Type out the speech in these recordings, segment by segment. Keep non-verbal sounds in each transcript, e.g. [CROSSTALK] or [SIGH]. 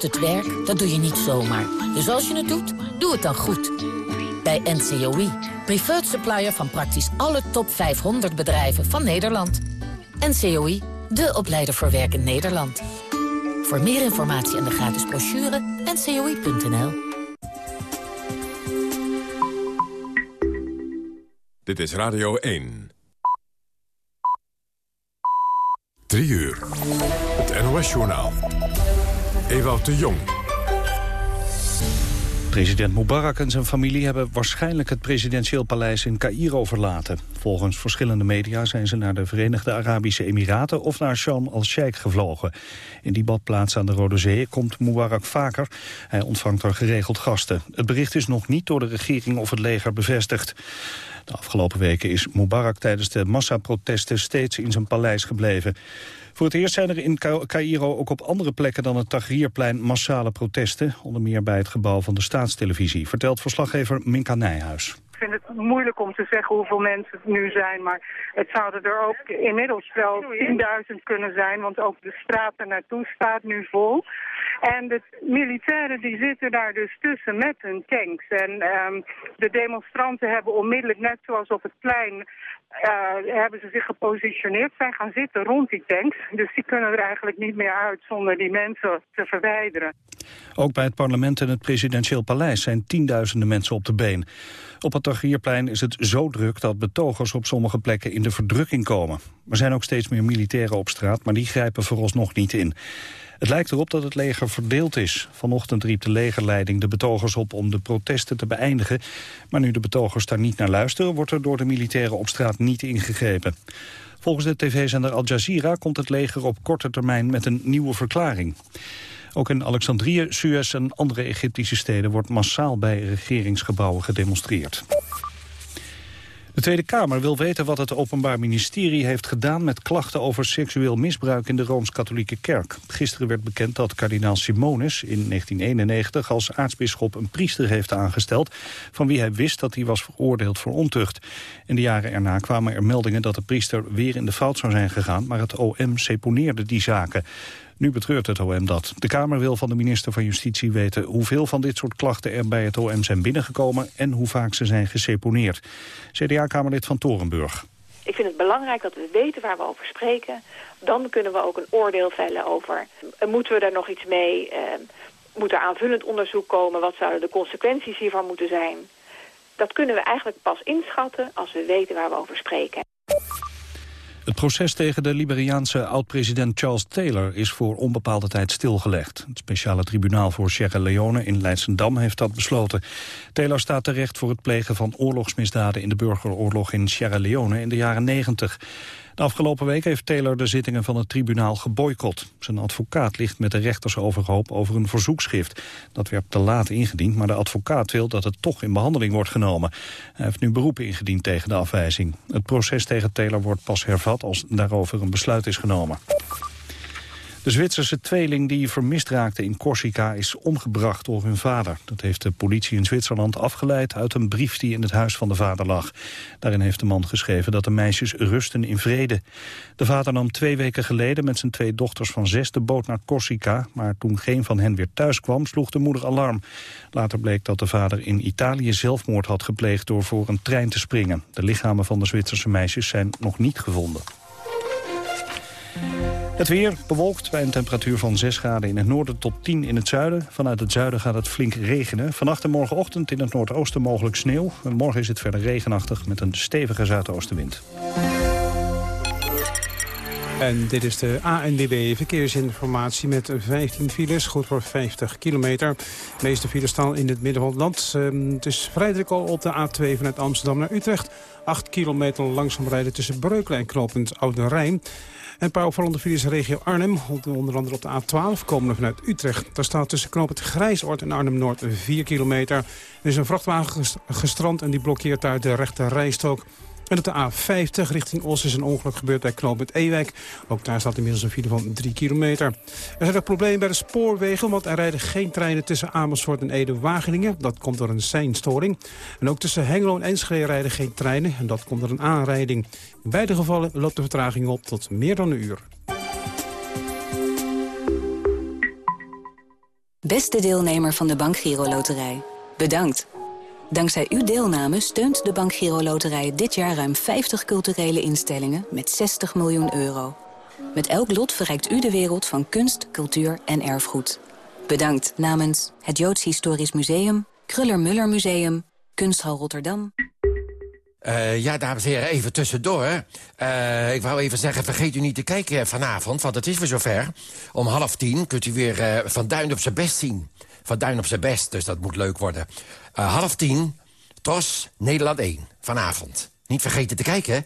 Het werk, dat doe je niet zomaar. Dus als je het doet, doe het dan goed. Bij NCOI, preferred supplier van praktisch alle top 500 bedrijven van Nederland. NCOI, de opleider voor werk in Nederland. Voor meer informatie en de gratis brochure, ncoi.nl. Dit is Radio 1. 3 uur. Het NOS-journaal. Ewout de Jong. President Mubarak en zijn familie hebben waarschijnlijk het presidentieel paleis in Cairo verlaten. Volgens verschillende media zijn ze naar de Verenigde Arabische Emiraten of naar Sharm el-Sheikh gevlogen. In die badplaats aan de Rode Zee komt Mubarak vaker. Hij ontvangt er geregeld gasten. Het bericht is nog niet door de regering of het leger bevestigd. De afgelopen weken is Mubarak tijdens de massaprotesten steeds in zijn paleis gebleven. Voor het eerst zijn er in Cairo ook op andere plekken dan het Tahrirplein massale protesten. Onder meer bij het gebouw van de staatstelevisie, vertelt verslaggever Minka Nijhuis. Ik vind het moeilijk om te zeggen hoeveel mensen het nu zijn, maar het zouden er ook inmiddels wel 10.000 kunnen zijn, want ook de straat er naartoe staat nu vol. En de militairen die zitten daar dus tussen met hun tanks. En um, de demonstranten hebben onmiddellijk, net zoals op het plein, uh, hebben ze zich gepositioneerd, zijn gaan zitten rond die tanks. Dus die kunnen er eigenlijk niet meer uit zonder die mensen te verwijderen. Ook bij het parlement en het presidentieel paleis zijn tienduizenden mensen op de been. Op het Tahrirplein is het zo druk dat betogers op sommige plekken in de verdrukking komen. Er zijn ook steeds meer militairen op straat, maar die grijpen vooralsnog niet in. Het lijkt erop dat het leger verdeeld is. Vanochtend riep de legerleiding de betogers op om de protesten te beëindigen. Maar nu de betogers daar niet naar luisteren... wordt er door de militairen op straat niet ingegrepen. Volgens de tv-zender Al Jazeera komt het leger op korte termijn met een nieuwe verklaring. Ook in Alexandrië, Suez en andere Egyptische steden wordt massaal bij regeringsgebouwen gedemonstreerd. De Tweede Kamer wil weten wat het Openbaar Ministerie heeft gedaan met klachten over seksueel misbruik in de Rooms-Katholieke Kerk. Gisteren werd bekend dat kardinaal Simonis in 1991 als aartsbisschop een priester heeft aangesteld van wie hij wist dat hij was veroordeeld voor ontucht. In de jaren erna kwamen er meldingen dat de priester weer in de fout zou zijn gegaan, maar het OM seponeerde die zaken. Nu betreurt het OM dat. De Kamer wil van de minister van Justitie weten hoeveel van dit soort klachten er bij het OM zijn binnengekomen en hoe vaak ze zijn geseponeerd. CDA-Kamerlid van Torenburg. Ik vind het belangrijk dat we weten waar we over spreken. Dan kunnen we ook een oordeel vellen over, eh, moeten we daar nog iets mee? Uh, moet er aanvullend onderzoek komen? Wat zouden de consequenties hiervan moeten zijn? Dat kunnen we eigenlijk pas inschatten als we weten waar we over spreken. Het proces tegen de Liberiaanse oud-president Charles Taylor is voor onbepaalde tijd stilgelegd. Het speciale tribunaal voor Sierra Leone in Leidsendam heeft dat besloten. Taylor staat terecht voor het plegen van oorlogsmisdaden in de burgeroorlog in Sierra Leone in de jaren 90. De afgelopen week heeft Taylor de zittingen van het tribunaal geboycott. Zijn advocaat ligt met de rechters overhoop over een verzoekschrift. Dat werd te laat ingediend, maar de advocaat wil dat het toch in behandeling wordt genomen. Hij heeft nu beroep ingediend tegen de afwijzing. Het proces tegen Taylor wordt pas hervat als daarover een besluit is genomen. De Zwitserse tweeling die vermist raakte in Corsica is omgebracht door hun vader. Dat heeft de politie in Zwitserland afgeleid uit een brief die in het huis van de vader lag. Daarin heeft de man geschreven dat de meisjes rusten in vrede. De vader nam twee weken geleden met zijn twee dochters van zes de boot naar Corsica. Maar toen geen van hen weer thuis kwam, sloeg de moeder alarm. Later bleek dat de vader in Italië zelfmoord had gepleegd door voor een trein te springen. De lichamen van de Zwitserse meisjes zijn nog niet gevonden. Het weer bewolkt bij een temperatuur van 6 graden in het noorden tot 10 in het zuiden. Vanuit het zuiden gaat het flink regenen. Vannacht en morgenochtend in het noordoosten mogelijk sneeuw. morgen is het verder regenachtig met een stevige zuidoostenwind. En dit is de ANWB verkeersinformatie met 15 files, goed voor 50 kilometer. De meeste files staan in het midden van het land. Ehm, het is vrij druk al op de A2 vanuit Amsterdam naar Utrecht. 8 kilometer langzaam rijden tussen Breukelen en knooppunt Oude Rijn een paar opvallende files regio Arnhem. Onder andere op de A12 komen vanuit Utrecht. Daar staat tussen knoop het Grijsoord en Arnhem-Noord 4 kilometer. Er is een vrachtwagen gestrand en die blokkeert daar de rechte rijstrook. En op de A50 richting Os is een ongeluk gebeurd bij knooppunt Ewijk. Ook daar staat inmiddels een file van 3 kilometer. Er zijn ook problemen bij de spoorwegen, want er rijden geen treinen tussen Amersfoort en Ede-Wageningen. Dat komt door een seinstoring. En ook tussen Hengelo en Enschede rijden geen treinen en dat komt door een aanrijding. In beide gevallen loopt de vertraging op tot meer dan een uur. Beste deelnemer van de Bank Giro Loterij, bedankt. Dankzij uw deelname steunt de Bank Giro Loterij dit jaar ruim 50 culturele instellingen met 60 miljoen euro. Met elk lot verrijkt u de wereld van kunst, cultuur en erfgoed. Bedankt namens het Joods Historisch Museum, Kruller-Müller Museum, Kunsthal Rotterdam. Uh, ja, dames en heren, even tussendoor. Uh, ik wou even zeggen, vergeet u niet te kijken vanavond, want het is weer zover. Om half tien kunt u weer uh, Van Duin op zijn best zien. Van Duin op zijn best, dus dat moet leuk worden. Half tien, TOS, Nederland 1, vanavond. Niet vergeten te kijken, hè?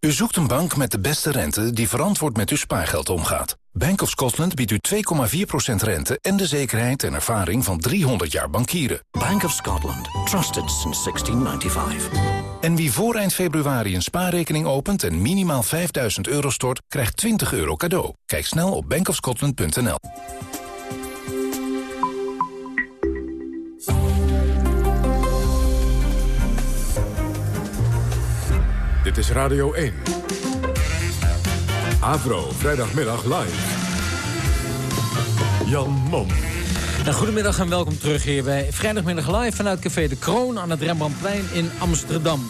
U zoekt een bank met de beste rente die verantwoord met uw spaargeld omgaat. Bank of Scotland biedt u 2,4% rente en de zekerheid en ervaring van 300 jaar bankieren. Bank of Scotland. Trusted since 1695. En wie voor eind februari een spaarrekening opent en minimaal 5000 euro stort, krijgt 20 euro cadeau. Kijk snel op bankofscotland.nl. Dit is Radio 1. Avro, vrijdagmiddag live. Jan Mom. Nou, goedemiddag en welkom terug hier bij Vrijdagmiddag live vanuit Café de Kroon aan het Rembrandtplein in Amsterdam.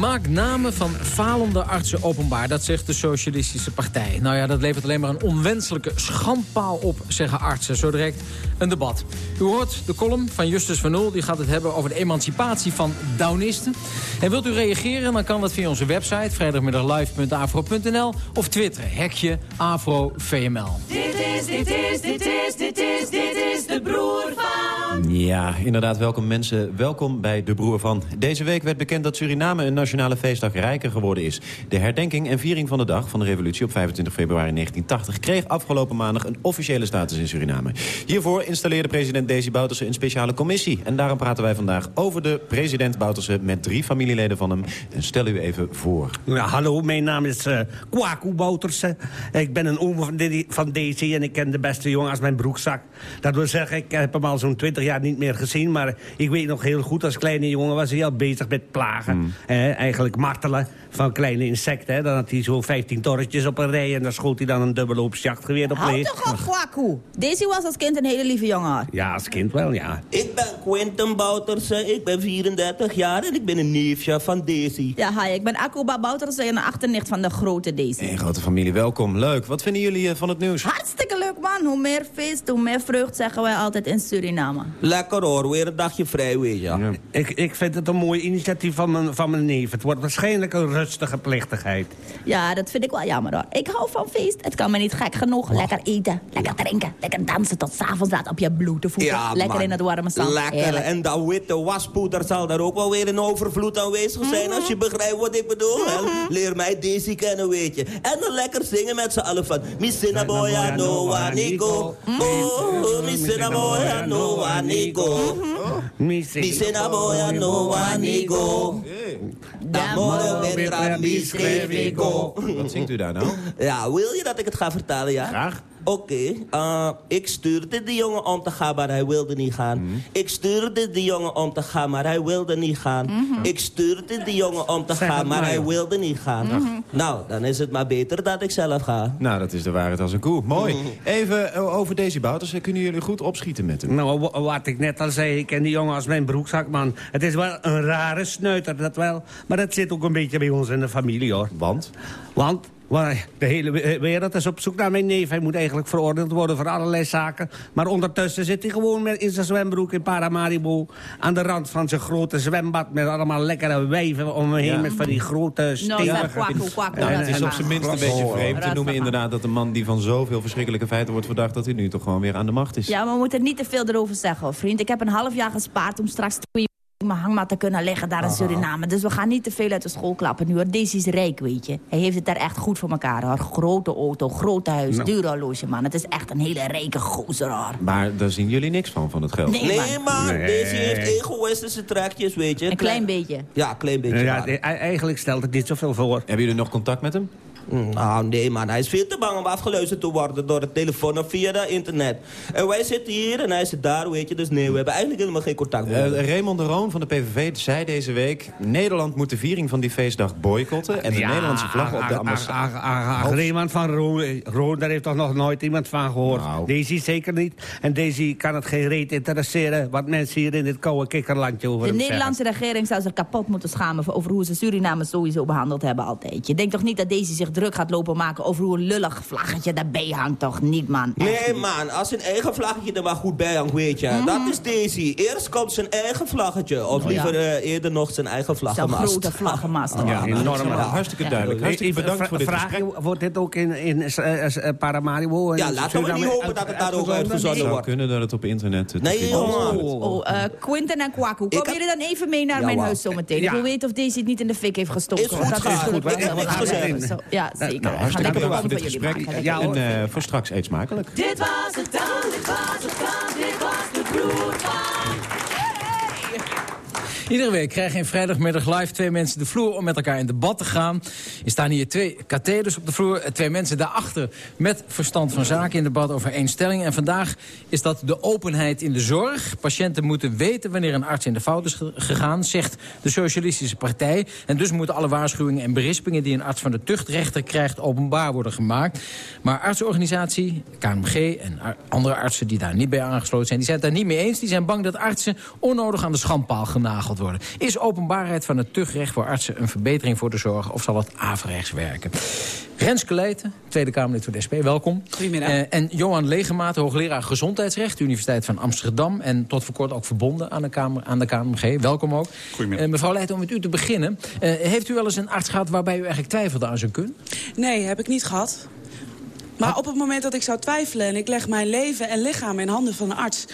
Maak namen van falende artsen openbaar, dat zegt de Socialistische Partij. Nou ja, dat levert alleen maar een onwenselijke schandpaal op, zeggen artsen. Zo direct een debat. U hoort de column van Justus van Nul, die gaat het hebben over de emancipatie van downisten. En wilt u reageren, dan kan dat via onze website vrijdagmiddaglive.afro.nl of twitteren, hekje AfroVML. Dit is, dit is, dit is, dit is, dit is de broer van... Ja, inderdaad, welkom mensen. Welkom bij de broer van. Deze week werd bekend dat Suriname een nationale feestdag rijker geworden is. De herdenking en viering van de dag van de revolutie op 25 februari 1980... kreeg afgelopen maandag een officiële status in Suriname. Hiervoor installeerde president Desi Bouterse een speciale commissie. En daarom praten wij vandaag over de president Bouterse... met drie familieleden van hem. En stel u even voor. Ja, hallo, mijn naam is uh, Kwaku Bouterse. Ik ben een oom van, de, van Desi en ik ken de beste jongen als mijn broekzak. Dat wil zeggen, ik heb hem al zo'n 20 jaar niet meer gezien... maar ik weet nog heel goed, als kleine jongen was hij al bezig met plagen. Eigenlijk martelen van kleine insecten. Hè. Dan had hij zo 15 torretjes op een rij... en dan schoot hij dan een jachtgeweer op leeg. Houd toch op, Kwaku. Deze was als kind een hele lieve jongen. Ja, als kind wel, ja. Ik ben Quentin Bouterse, ik ben 34 jaar... en ik ben een neefje van Daisy. Ja, hi, ik ben Akuba Bouterse en een achternicht van de grote Daisy. Een grote familie, welkom. Leuk. Wat vinden jullie eh, van het nieuws? Hartstikke leuk, man. Hoe meer feest, hoe meer vreugd, zeggen wij altijd in Suriname. Lekker hoor, weer een dagje vrij, weet je. Ja. Ik, ik vind het een mooi initiatief van mijn, van mijn neef. Het wordt waarschijnlijk een rustige plechtigheid. Ja, dat vind ik wel jammer hoor. Ik hou van feest. Het kan me niet gek genoeg. Lekker eten, lekker drinken, lekker dansen tot s'avonds laat op je blote voeten. Ja, lekker in het warme zand. Lekker. En dat witte waspoeder zal daar ook wel weer in overvloed aanwezig zijn. Als je begrijpt wat ik bedoel. Leer mij deze kennen, weet je. En dan lekker zingen met z'n allen van... Missina boya no wanigo. Oh, missina boya no wanigo. Missina boya no wanigo. D'amore vendrà mi Wat zingt u daar nou? [LAUGHS] Ja, wil je dat ik het ga vertalen, ja? Graag. Oké, uh, ik stuurde de jongen om te gaan, maar hij wilde niet gaan. Mhm. Ik stuurde de jongen om te gaan, maar hij wilde niet gaan. Mhm. Ik stuurde de jongen om te gaan, maar hij wilde niet gaan. Mhm. Nou, dan is het maar beter dat ik zelf ga. Nou, dat is de waarheid als een koe. Mooi. Even eh, over deze Bouters. Kunnen jullie goed opschieten met hem? Nou, wat ik net al zei, ik ken die jongen als mijn broekzak, man. Het is wel een rare sneuter, dat wel. Maar dat zit ook een beetje bij ons in de familie, hoor. Want? Want maar de hele wereld is op zoek naar mijn neef. Hij moet eigenlijk veroordeeld worden voor allerlei zaken. Maar ondertussen zit hij gewoon met in zijn zwembroek in Paramaribo... aan de rand van zijn grote zwembad... met allemaal lekkere wijven om me heen... met van die grote stevige... Nou, het is op zijn minst een beetje vreemd te noemen inderdaad... dat een man die van zoveel verschrikkelijke feiten wordt verdacht... dat hij nu toch gewoon weer aan de macht is. Ja, maar we moeten niet te veel erover zeggen, vriend. Ik heb een half jaar gespaard om straks mijn hangmat te kunnen leggen daar in Suriname. Dus we gaan niet te veel uit de school klappen nu. Hoor. Deze is rijk, weet je. Hij heeft het daar echt goed voor elkaar. Hoor. Grote auto, groot huis, nou. duur horloge, man. Het is echt een hele rijke gozer, hoor. Maar daar zien jullie niks van, van het geld? Nee, man. Deze heeft egoïstische trekjes, weet je. Een klein beetje. Ja, een klein beetje. Ja, eigenlijk stelt het niet zoveel voor. Hebben jullie nog contact met hem? Nou, nee man, hij is veel te bang om afgeluisterd te worden door de telefoon of via de internet. En wij zitten hier en hij zit daar, weet je, dus nee, we hebben eigenlijk helemaal geen contact meer. Uh, Raymond de Roon van de PVV zei deze week... Nederland moet de viering van die feestdag boycotten... en de Ja, Nederlandse vlag op de ambassade... ach, Raymond van Roon, Roon, daar heeft toch nog nooit iemand van gehoord. Nou. Daisy zeker niet. En Daisy kan het geen reet interesseren... wat mensen hier in dit koude kikkerlandje over De Nederlandse regering zou zich kapot moeten schamen... over hoe ze Suriname sowieso behandeld hebben altijd. Je denkt toch niet dat deze zich druk gaat lopen maken... over hoe een lullig vlaggetje daarbij hangt? Toch niet, man. Echt Nee niet. man, als zijn eigen vlaggetje er maar goed bij hangt, weet je. Dat is Daisy. Eerst komt zijn eigen vlaggetje. Of Oh, liever ja. eh, eerder nog zijn eigen vlaggenmast. grote vlaggenmast. Ja, nou, enorm. is hartstikke duidelijk. Hartstikke bedankt voor dit vraag gesprek. je, Wordt dit ook in, in eh, eh, Paramaribo? Ja, laten we niet hopen dat het daar ook uitgezonden? wordt. kunnen dat het op internet te Nee, is. jongen. Oh, eh, Quinten en Kwaku, heb- jullie dan even mee naar Ja, mijn huis zometeen? Ja. Ik wil weten of deze het niet in de fik heeft gestoken. Is goed, dat natuurlijk goed. Ik heb niks gezegd. Ja, zeker. Nou, hartstikke bedankt voor dit gesprek. maken. Ja. En eh, voor straks eet smakelijk. Dit was het dan, dit was het dan, dit was de broer van. Iedere week krijgen in vrijdagmiddag live twee mensen de vloer om met elkaar in debat te gaan. Er staan hier twee katheders op de vloer. eh, Twee mensen daarachter met verstand van zaken in debat over één stelling. En vandaag is dat de openheid in de zorg. Patiënten moeten weten wanneer een arts in de fout is ge- gegaan, zegt de Socialistische Partij. En dus moeten alle waarschuwingen en berispingen die een arts van de tuchtrechter krijgt openbaar worden gemaakt. Maar artsenorganisatie, KMG en andere artsen die daar niet bij aangesloten zijn... die zijn het daar niet mee eens. Die zijn bang dat artsen onnodig aan de schandpaal genageld worden. Is openbaarheid van het tuchtrecht voor artsen een verbetering voor de zorg... of zal het averechts werken? Renske Leijten, Tweede Kamerlid voor de SP, welkom. Goedemiddag. Eh, en Johan Legemaat, hoogleraar Gezondheidsrecht... Universiteit van Amsterdam en tot voor kort ook verbonden aan de, kamer, aan de KMG. Welkom ook. Goedemiddag. Eh, mevrouw Leijten, om met u te beginnen. Eh, heeft u wel eens een arts gehad waarbij u eigenlijk twijfelde aan zijn kun? Nee, heb ik niet gehad. Maar op het moment dat ik zou twijfelen en ik leg mijn leven en lichaam in handen van een arts...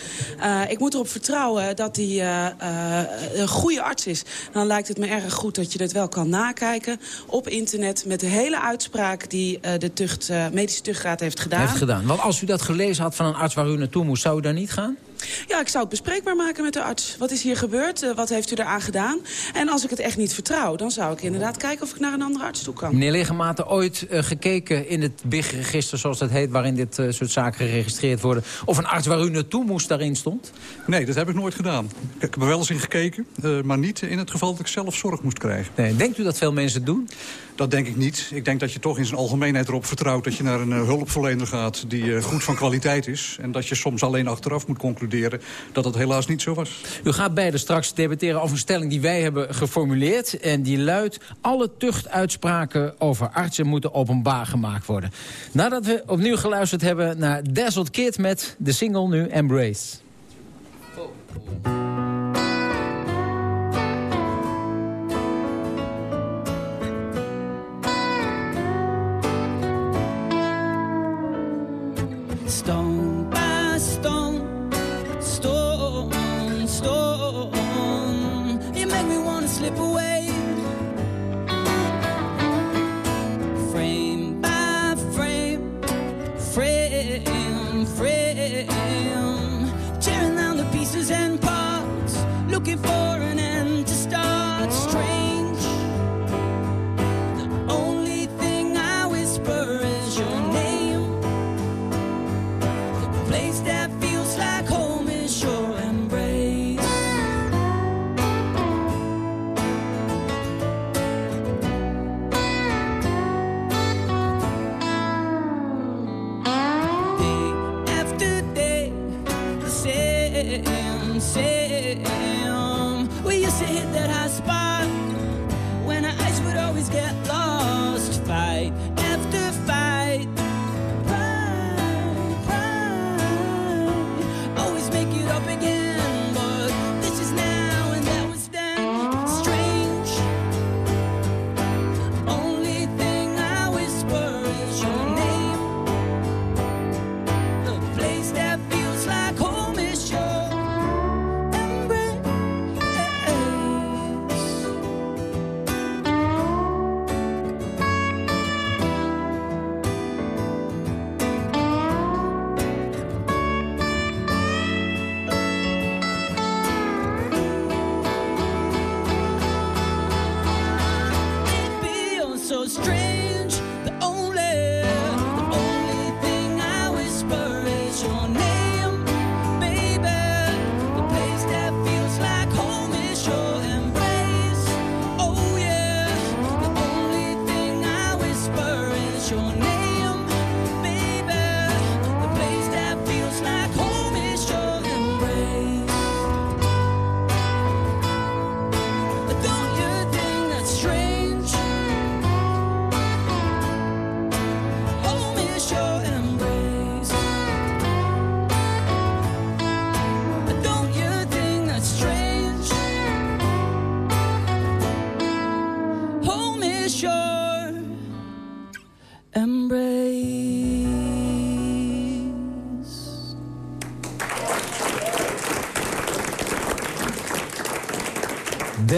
eh, ik moet erop vertrouwen dat hij eh, eh, een goede arts is. Dan lijkt het me erg goed dat je dit wel kan nakijken op internet... met de hele uitspraak die de tucht, medische tuchtraad heeft gedaan. Heeft gedaan. Want als u dat gelezen had van een arts waar u naartoe moest... zou u daar niet gaan? Ja, ik zou het bespreekbaar maken met de arts. Wat is hier gebeurd? Eh, wat heeft u eraan gedaan? En als ik het echt niet vertrouw, dan zou ik inderdaad kijken of ik naar een andere arts toe kan. Meneer Legematen, ooit eh, gekeken in het BIG-register, zoals dat heet... waarin dit eh, soort zaken geregistreerd worden... of een arts waar u naartoe moest daarin stond? Nee, dat heb ik nooit gedaan. Ik heb er wel eens in gekeken, maar niet in het geval dat ik zelf zorg moest krijgen. Nee, denkt u dat veel mensen het doen? Dat denk ik niet. Ik denk dat je toch in zijn algemeenheid erop vertrouwt... dat je naar een eh, hulpverlener gaat die eh, goed van kwaliteit is... en dat je soms alleen achteraf moet concluderen dat het helaas niet zo was. U gaat beide straks debatteren over een stelling die wij hebben geformuleerd. En die luidt, alle tuchtuitspraken over artsen moeten openbaar gemaakt worden. Nadat we opnieuw geluisterd hebben naar Dazzled Kid met de single nu Embrace. Stone by stone, stone, stone. You make me wanna slip away.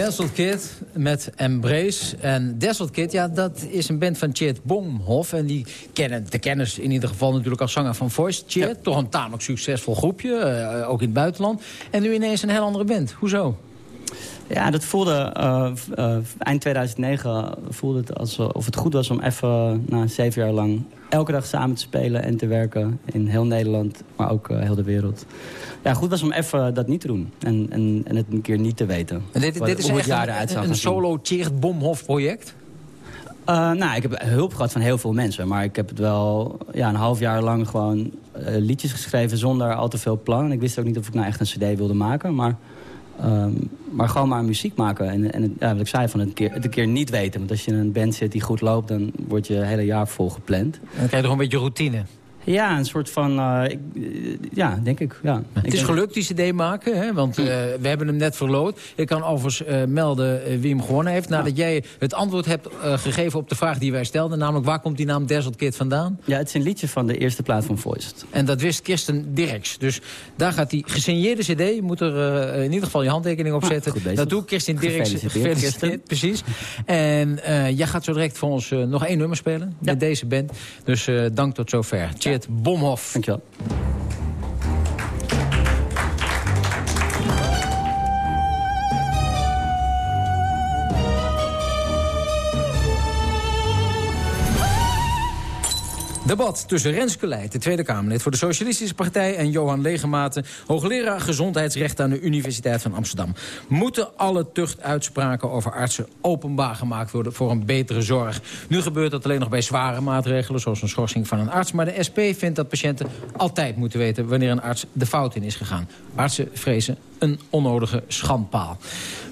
Desert Kid met Embrace. En Desert Kid, ja, dat is een band van Chert Bomhoff. En die kennen de kennis in ieder geval natuurlijk als zanger van Voice. Chert, toch een tamelijk succesvol groepje, eh, ook in het buitenland. En nu ineens een heel andere band. Hoezo? Ja, dat voelde uh, uh, eind 2009 voelde het alsof het goed was om even na zeven jaar lang elke dag samen te spelen en te werken in heel Nederland, maar ook uh, heel de wereld. Ja, goed was om even dat niet te doen en, en, en het een keer niet te weten. En dit, dit is echt een, een solo Tjeerd Bomhof project? Uh, nou, ik heb hulp gehad van heel veel mensen. Maar ik heb het wel ja, een half jaar lang gewoon uh, liedjes geschreven zonder al te veel plan. En ik wist ook niet of ik nou echt een cd wilde maken. Maar Um, maar gewoon maar muziek maken. En, en ja, wat ik zei, van het, een keer, het een keer niet weten. Want als je in een band zit die goed loopt, dan wordt je hele jaar vol gepland. Dan krijg je toch een beetje routine. Ja, een soort van... Uh, ik, ja, denk ik. Ja. Het is gelukt, die cd maken. Hè? Want uh, we hebben hem net verloot. Ik kan overigens uh, melden wie hem gewonnen heeft. Nadat ja. jij het antwoord hebt gegeven op de vraag die wij stelden. Namelijk, waar komt die naam Desert Kid vandaan? Ja, het is een liedje van de eerste plaat van Voiced. En dat wist Kirsten Dirks. Dus daar gaat die gesigneerde cd. Je moet er in ieder geval je handtekening op zetten. Ah, dat doe ik, Kirsten Dirks. Gefeliciteerd, Gefeliciteerd [LAUGHS] precies. En jij gaat zo direct voor ons nog één nummer spelen. Ja. Met deze band. Dus dank tot zover. Tjeerd ja. Bomhoff. Dankjewel. Debat tussen Renske Leijt, de Tweede Kamerlid voor de Socialistische Partij... en Johan Legematen, hoogleraar gezondheidsrecht aan de Universiteit van Amsterdam. Moeten alle tuchtuitspraken over artsen openbaar gemaakt worden voor een betere zorg? Nu gebeurt dat alleen nog bij zware maatregelen, zoals een schorsing van een arts. Maar de SP vindt dat patiënten altijd moeten weten wanneer een arts de fout in is gegaan. Artsen vrezen een onnodige schandpaal.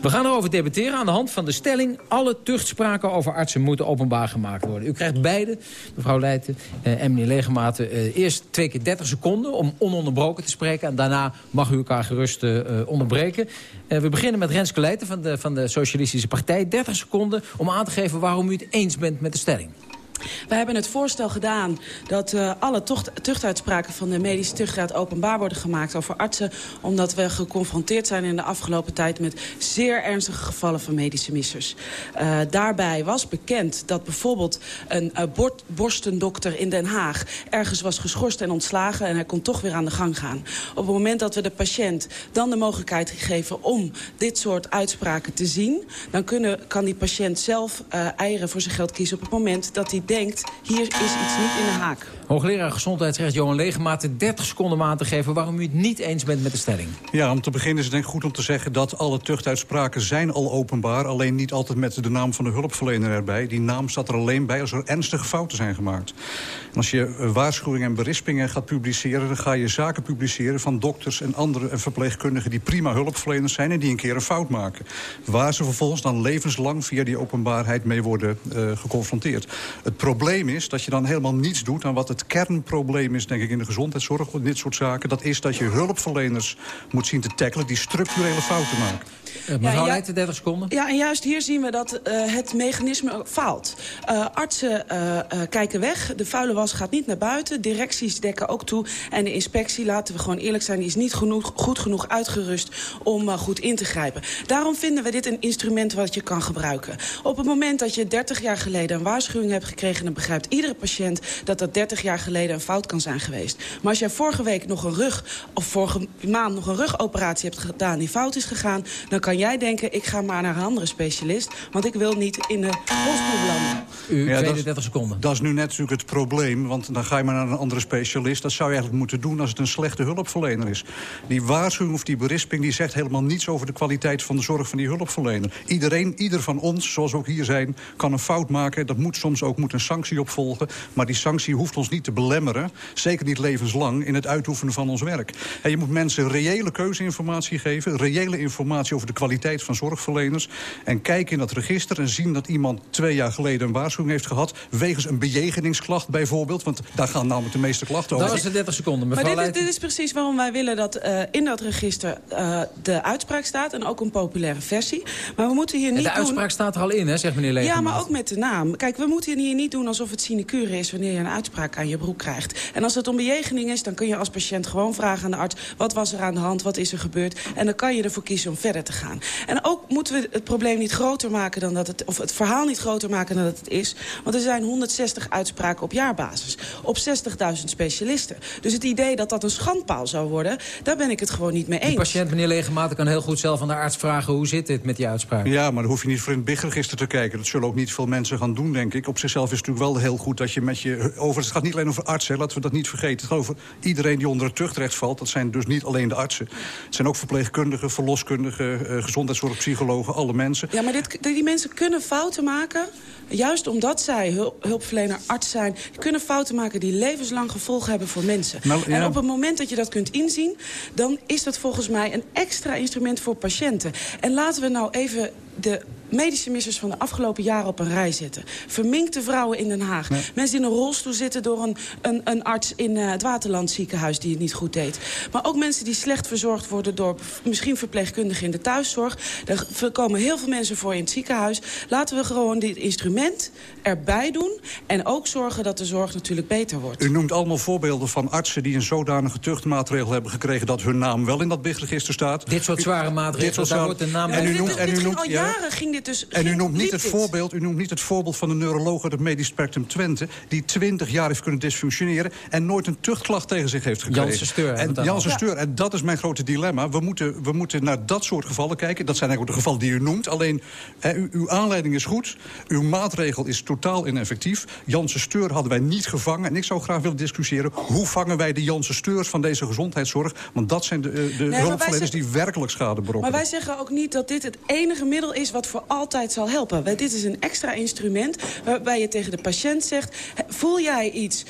We gaan erover debatteren aan de hand van de stelling... alle tuchtspraken over artsen moeten openbaar gemaakt worden. U krijgt beide, mevrouw Leijten uh, en meneer Legematen... Uh, eerst twee keer 30 seconden om ononderbroken te spreken... en daarna mag u elkaar gerust uh, onderbreken. we beginnen met Renske Leijten van de, van de Socialistische Partij. 30 seconden om aan te geven waarom u het eens bent met de stelling. We hebben het voorstel gedaan dat uh, alle tuchtuitspraken van de medische tuchtraad openbaar worden gemaakt over artsen. Omdat we geconfronteerd zijn in de afgelopen tijd met zeer ernstige gevallen van medische missers. Uh, daarbij was bekend dat bijvoorbeeld een uh, borstendokter in Den Haag ergens was geschorst en ontslagen en hij kon toch weer aan de gang gaan. Op het moment dat we de patiënt dan de mogelijkheid geven om dit soort uitspraken te zien, dan kunnen, kan die patiënt zelf eieren voor zijn geld kiezen op het moment dat hij denkt, hier is iets niet in de haak. Hoogleraar Gezondheidsrecht Johan Legemaat 30 seconden aan te geven waarom u het niet eens bent met de stelling. Ja, om te beginnen is het denk ik goed om te zeggen dat alle tuchtuitspraken zijn al openbaar. Alleen niet altijd met de naam van de hulpverlener erbij. Die naam staat er alleen bij als er ernstige fouten zijn gemaakt. En als je waarschuwingen en berispingen gaat publiceren... dan ga je zaken publiceren van dokters en andere verpleegkundigen... die prima hulpverleners zijn en die een keer een fout maken. Waar ze vervolgens dan levenslang via die openbaarheid mee worden uh, geconfronteerd. Het probleem is dat je dan helemaal niets doet aan wat het kernprobleem is, denk ik, in de gezondheidszorg, dit soort zaken. Dat is dat je hulpverleners moet zien te tackelen die structurele fouten maken. Uh, mevrouw ja, Leijten, 30 seconden. Ja, en juist hier zien we dat uh, het mechanisme faalt. Uh, artsen kijken weg, de vuile was gaat niet naar buiten. Directies dekken ook toe. En de inspectie, laten we gewoon eerlijk zijn... die is niet genoeg, goed genoeg uitgerust om goed in te grijpen. Daarom vinden we dit een instrument wat je kan gebruiken. Op het moment dat je 30 jaar geleden een waarschuwing hebt gekregen... dan begrijpt iedere patiënt dat dat 30 jaar geleden een fout kan zijn geweest. Maar als jij vorige week nog een rug... of vorige maand nog een rugoperatie hebt gedaan die fout is gegaan... dan kan jij denken, ik ga maar naar een andere specialist... want ik wil niet in de rolstoel belanden. U, ja, 32 seconden. Dat is nu net natuurlijk het probleem, want dan ga je maar naar een andere specialist. Dat zou je eigenlijk moeten doen als het een slechte hulpverlener is. Die waarschuwing of die berisping die zegt helemaal niets over de kwaliteit van de zorg van die hulpverlener. Iedereen, ieder van ons, zoals we ook hier zijn, kan een fout maken. Dat moet soms ook moet een sanctie opvolgen. Maar die sanctie hoeft ons niet te belemmeren, zeker niet levenslang, in het uitoefenen van ons werk. En je moet mensen reële keuzeinformatie geven, reële informatie over de kwaliteit van zorgverleners. En kijken in dat register en zien dat iemand twee jaar geleden een waarschuwing heeft gehad, wegens een bejegeningsklacht bijvoorbeeld. Want daar gaan namelijk de meeste klachten over. Dat is de 30 seconden, mevrouw Maar dit, dit, is precies waarom wij willen dat uh, in dat register uh, de uitspraak staat. En ook een populaire versie. Maar we moeten hier niet De uitspraak doen... staat er al in, hè, zegt meneer Legermaat. Ja, maar ook met de naam. Kijk, we moeten hier niet doen alsof het sinecure is... wanneer je een uitspraak aan je broek krijgt. En als het om bejegening is, dan kun je als patiënt gewoon vragen aan de arts... wat was er aan de hand, wat is er gebeurd? En dan kan je ervoor kiezen om verder te gaan. Gaan. En ook moeten we het probleem niet groter maken dan dat het... of het verhaal niet groter maken dan dat het is. Want er zijn 160 uitspraken op jaarbasis. Op 60.000 specialisten. Dus het idee dat dat een schandpaal zou worden... daar ben ik het gewoon niet mee eens. De patiënt, meneer Legematen, kan heel goed zelf aan de arts vragen... hoe zit dit met die uitspraak? Ja, maar dan hoef je niet voor in het BIG-register te kijken. Dat zullen ook niet veel mensen gaan doen, denk ik. Op zichzelf is het natuurlijk wel heel goed dat je met je... Over, het gaat niet alleen over artsen, laten we dat niet vergeten. Het gaat over iedereen die onder het tuchtrecht valt. Dat zijn dus niet alleen de artsen. Het zijn ook verpleegkundigen, verloskundigen, eh, gezondheidszorgpsychologen, alle mensen. Ja, maar dit, die mensen kunnen fouten maken... juist omdat zij hulp, hulpverlener, arts zijn... kunnen fouten maken die levenslang gevolgen hebben voor mensen. Nou, ja. En op het moment dat je dat kunt inzien... dan is dat volgens mij een extra instrument voor patiënten. En laten we nou even de medische missers van de afgelopen jaren op een rij zetten. Verminkte vrouwen in Den Haag. Mensen die in een rolstoel zitten door een, een, een arts in uh, het Waterland ziekenhuis die het niet goed deed. Maar ook mensen die slecht verzorgd worden door misschien verpleegkundigen in de thuiszorg. Er komen heel veel mensen voor in het ziekenhuis. Laten we gewoon dit instrument erbij doen. En ook zorgen dat de zorg natuurlijk beter wordt. U noemt allemaal voorbeelden van artsen die een zodanige tuchtmaatregel hebben gekregen... dat hun naam wel in dat BIG-register staat. Dit soort zware maatregelen, Dit daar wordt de naam... En u dit, noemt, en u noemt, al ja. jaren ging dit dus... En u noemt, niet het voorbeeld, u noemt niet het voorbeeld van de neuroloog uit het medisch spectrum Twente... die 20 jaar heeft kunnen dysfunctioneren... en nooit een tuchtklacht tegen zich heeft gekregen. Janssen Steur En Janssen. Steur. En dat is mijn grote dilemma. We moeten, we moeten naar dat soort gevallen kijken. Dat zijn eigenlijk ook de gevallen die u noemt. Alleen, u, uw aanleiding is goed. Uw maatregel is totaal ineffectief. Janssen Steur hadden wij niet gevangen. En ik zou graag willen discussiëren... hoe vangen wij de Janssen Steurs van deze gezondheidszorg? Want dat zijn de, de wij hulpverleners zeggen- die werkelijk schade berokkenen. Maar wij zeggen ook niet dat dit het enige middel is wat voor altijd zal helpen. Wij- Dit is een extra instrument waarbij je tegen de patiënt zegt... "Hè, voel jij iets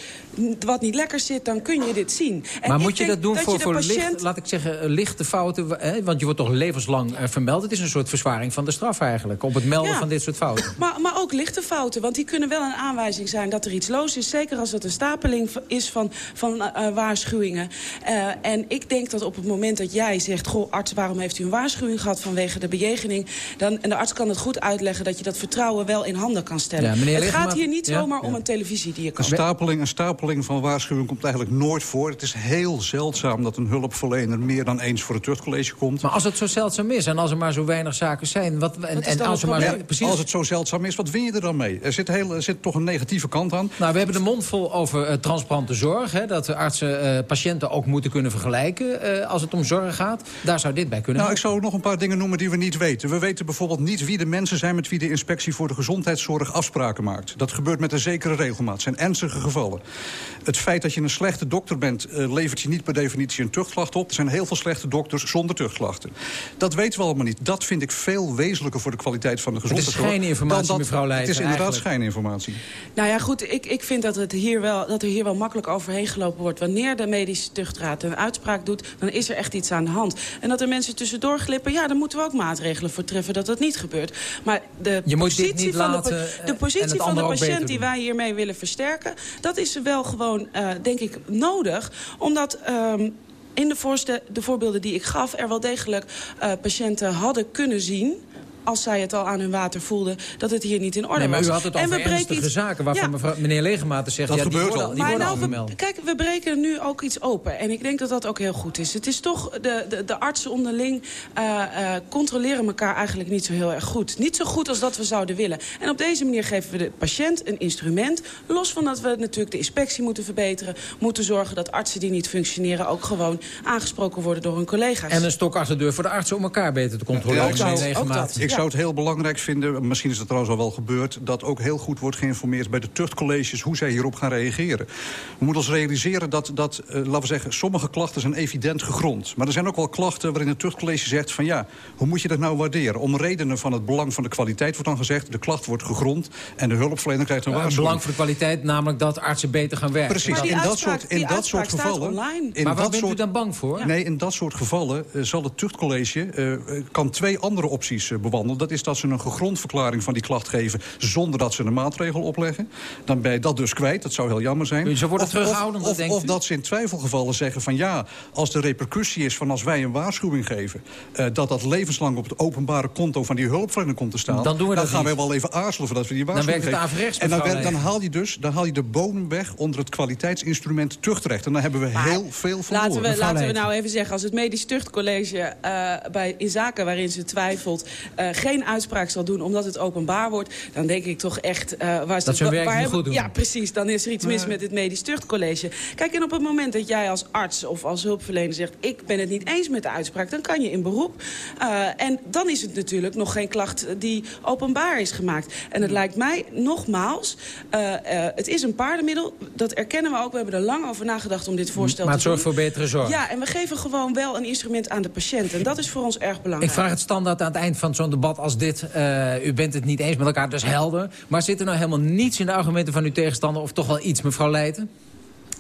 wat niet lekker zit, dan kun je dit zien. En maar moet je dat doen voor, je de voor patiënt... licht, laat ik zeggen, eh, lichte fouten? Hè? Want je wordt toch levenslang eh, vermeld. Het is een soort verzwaring van de straf eigenlijk. Op het melden Ja. van dit soort fouten. [LAUGHS] Maar, maar ook lichte fouten, want die kunnen wel een aanwijzing zijn dat er iets los is. Zeker als het een stapeling is van, van eh, waarschuwingen. Eh, en ik denk dat op het moment dat jij zegt... goh, arts, waarom heeft u een waarschuwing gehad vanwege de bejegening... Dan, en de arts kan het goed uitleggen dat je dat vertrouwen wel in handen kan stellen. Ja, het gaat hier niet Ja? zomaar om een televisie die je Een kan... stapeling, een stapeling van waarschuwing komt eigenlijk nooit voor. Het is heel zeldzaam dat een hulpverlener meer dan eens voor het tuchtcollege komt. Maar als het zo zeldzaam is en als er maar zo weinig zaken zijn... Wat, en, en als er maar precies, Als het zo zeldzaam is, wat win je er dan mee? Er zit, heel, er zit toch een negatieve kant aan. Nou, we hebben de mond vol over eh, transparante zorg. Hè, dat de artsen eh, patiënten ook moeten kunnen vergelijken eh, als het om zorg gaat. Daar zou dit bij kunnen Nou, ik zou nog een paar dingen noemen die we niet weten. We weten bijvoorbeeld niet wie de mensen zijn... met wie de inspectie voor de gezondheidszorg afspraken maakt. Dat gebeurt met een zekere regelmaat. Het zijn ernstige gevallen. Het feit dat je een slechte dokter bent... eh, levert je niet per definitie een tuchtklacht op. Er zijn heel veel slechte dokters zonder tuchtklachten. Dat weten we allemaal niet. Dat vind ik veel wezenlijker voor de kwaliteit van de Het is gezondheidszorg. schijninformatie, dan dat- mevrouw Leijten, Het is inderdaad eigenlijk. schijninformatie. Nou ja, goed, ik, ik vind dat, het hier wel, dat er hier wel makkelijk overheen gelopen wordt. Wanneer de medische tuchtraad een uitspraak doet, dan is er echt iets aan de hand. En dat er mensen tussendoor glippen, ja, daar moeten we ook maatregelen voor treffen dat dat niet gebeurt. Maar de Je moet dit positie niet van, laten, de, de positie van de patiënt die wij hiermee willen versterken, dat is wel gewoon, eh, denk ik, nodig. Omdat... ehm, in de, voorste, de voorbeelden die ik gaf, er wel degelijk eh, patiënten hadden kunnen zien als zij het al aan hun water voelden, dat het hier niet in orde Nee, maar was. u had het en over we breken ernstige iets- zaken... waarvan Ja. mevrouw, meneer Legematen zegt... Dat ja, die gebeurt worden, al. Die Maar worden nou, al we, vermeld. kijk, we breken nu ook iets open. En ik denk dat dat ook heel goed is. Het is toch, de, de, de artsen onderling eh, eh, controleren elkaar eigenlijk niet zo heel erg goed. Niet zo goed als dat we zouden willen. En op deze manier geven we de patiënt een instrument. Los van dat we natuurlijk de inspectie moeten verbeteren. Moeten zorgen dat artsen die niet functioneren... ook gewoon aangesproken worden door hun collega's. En een stok achter de deur voor de artsen om elkaar beter te controleren. ik zou, meneer Legematen. Ik zou het heel belangrijk vinden, misschien is dat trouwens al wel gebeurd... dat ook heel goed wordt geïnformeerd bij de tuchtcolleges... hoe zij hierop gaan reageren. We moeten ons realiseren dat, dat eh, laten we zeggen... sommige klachten zijn evident gegrond. Maar er zijn ook wel klachten waarin het tuchtcollege zegt van... ja, hoe moet je dat nou waarderen? Om redenen van het belang van de kwaliteit wordt dan gezegd... de klacht wordt gegrond en de hulpverlener krijgt een Eh, Het waarschuwing. belang voor de kwaliteit, namelijk dat artsen beter gaan werken. Precies, Maar die in dat soort, in die dat soort gevallen... online. in Maar waar dat bent u dan bang voor? Nee, in dat soort gevallen eh, zal het tuchtcollege... kan twee andere opties eh, bewandelen. Behandeld. Dat is dat ze een gegrondverklaring van die klacht geven... zonder dat ze een maatregel opleggen. Dan ben je dat dus kwijt. Dat zou heel jammer zijn. Ze worden Of- terughoudend, Of, of, denkt of dat ze in twijfelgevallen zeggen van ja... als de repercussie is van als wij een waarschuwing geven... eh, dat dat levenslang op het openbare konto van die hulpverlener komt te staan... Dan doen we dat gaan niet. wij wel even aarzelen voordat we die Dan waarschuwing werkt het geven. En dan, dan, haal je dus dan haal je de bodem weg onder het kwaliteitsinstrument tuchtrecht. En dan hebben we heel veel verloren. Laten we, laten we nou even zeggen, als het medisch tuchtcollege eh, bij, in zaken waarin ze twijfelt... eh, geen uitspraak zal doen omdat het openbaar wordt... dan denk ik toch echt... eh, waar Dat ze hun werk waar hebben- goed doen. Ja, precies. Dan is er iets mis met het medisch tuchtcollege. Kijk, en op het moment dat jij als arts of als hulpverlener zegt... ik ben het niet eens met de uitspraak, dan kan je in beroep. Eh, en dan is het natuurlijk nog geen klacht die openbaar is gemaakt. En het lijkt mij, nogmaals, eh, eh, het is een paardenmiddel. Dat erkennen we ook. We hebben er lang over nagedacht om dit voorstel Maar te het zorgt doen. voor betere zorg. Ja, en we geven gewoon wel een instrument aan de patiënt. En dat is voor ons erg Ik belangrijk. vraag het standaard aan het eind van zo'n debat als dit. Eh, u bent het niet eens met elkaar, is helder. Maar zit er nou helemaal niets in de argumenten van uw tegenstander... of toch wel iets, mevrouw Leijten?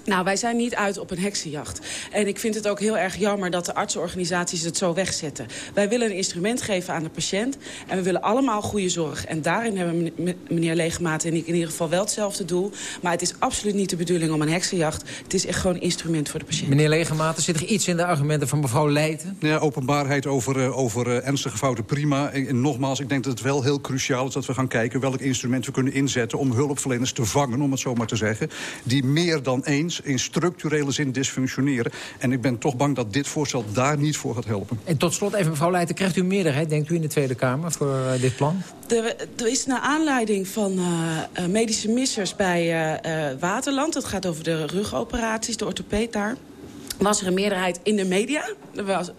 Nou, wij zijn niet uit op een heksenjacht. En ik vind het ook heel erg jammer dat de artsenorganisaties het zo wegzetten. Wij willen een instrument geven aan de patiënt. En we willen allemaal goede zorg. En daarin hebben meneer- Legemaat en ik in ieder geval wel hetzelfde doel. Maar het is absoluut niet de bedoeling om een heksenjacht. Het is echt gewoon een instrument voor de patiënt. Meneer Legematen, zit er iets in de argumenten van mevrouw Leijten? Ja, openbaarheid over, eh, over eh, ernstige fouten, prima. En, nogmaals, ik denk dat het wel heel cruciaal is... dat we gaan kijken welk instrument we kunnen inzetten... om hulpverleners te vangen, om het zo maar te zeggen... die meer dan in structurele zin dysfunctioneren. En ik ben toch bang dat dit voorstel daar niet voor gaat helpen. En tot slot even, mevrouw Leijten, krijgt u een meerderheid, denkt u, in de Tweede Kamer voor eh, dit plan? Er, er is naar aanleiding van eh, eh, medische missers bij eh, eh, Waterland... het gaat over de rugoperaties, de orthopeed daar... was er een meerderheid in de media. Was,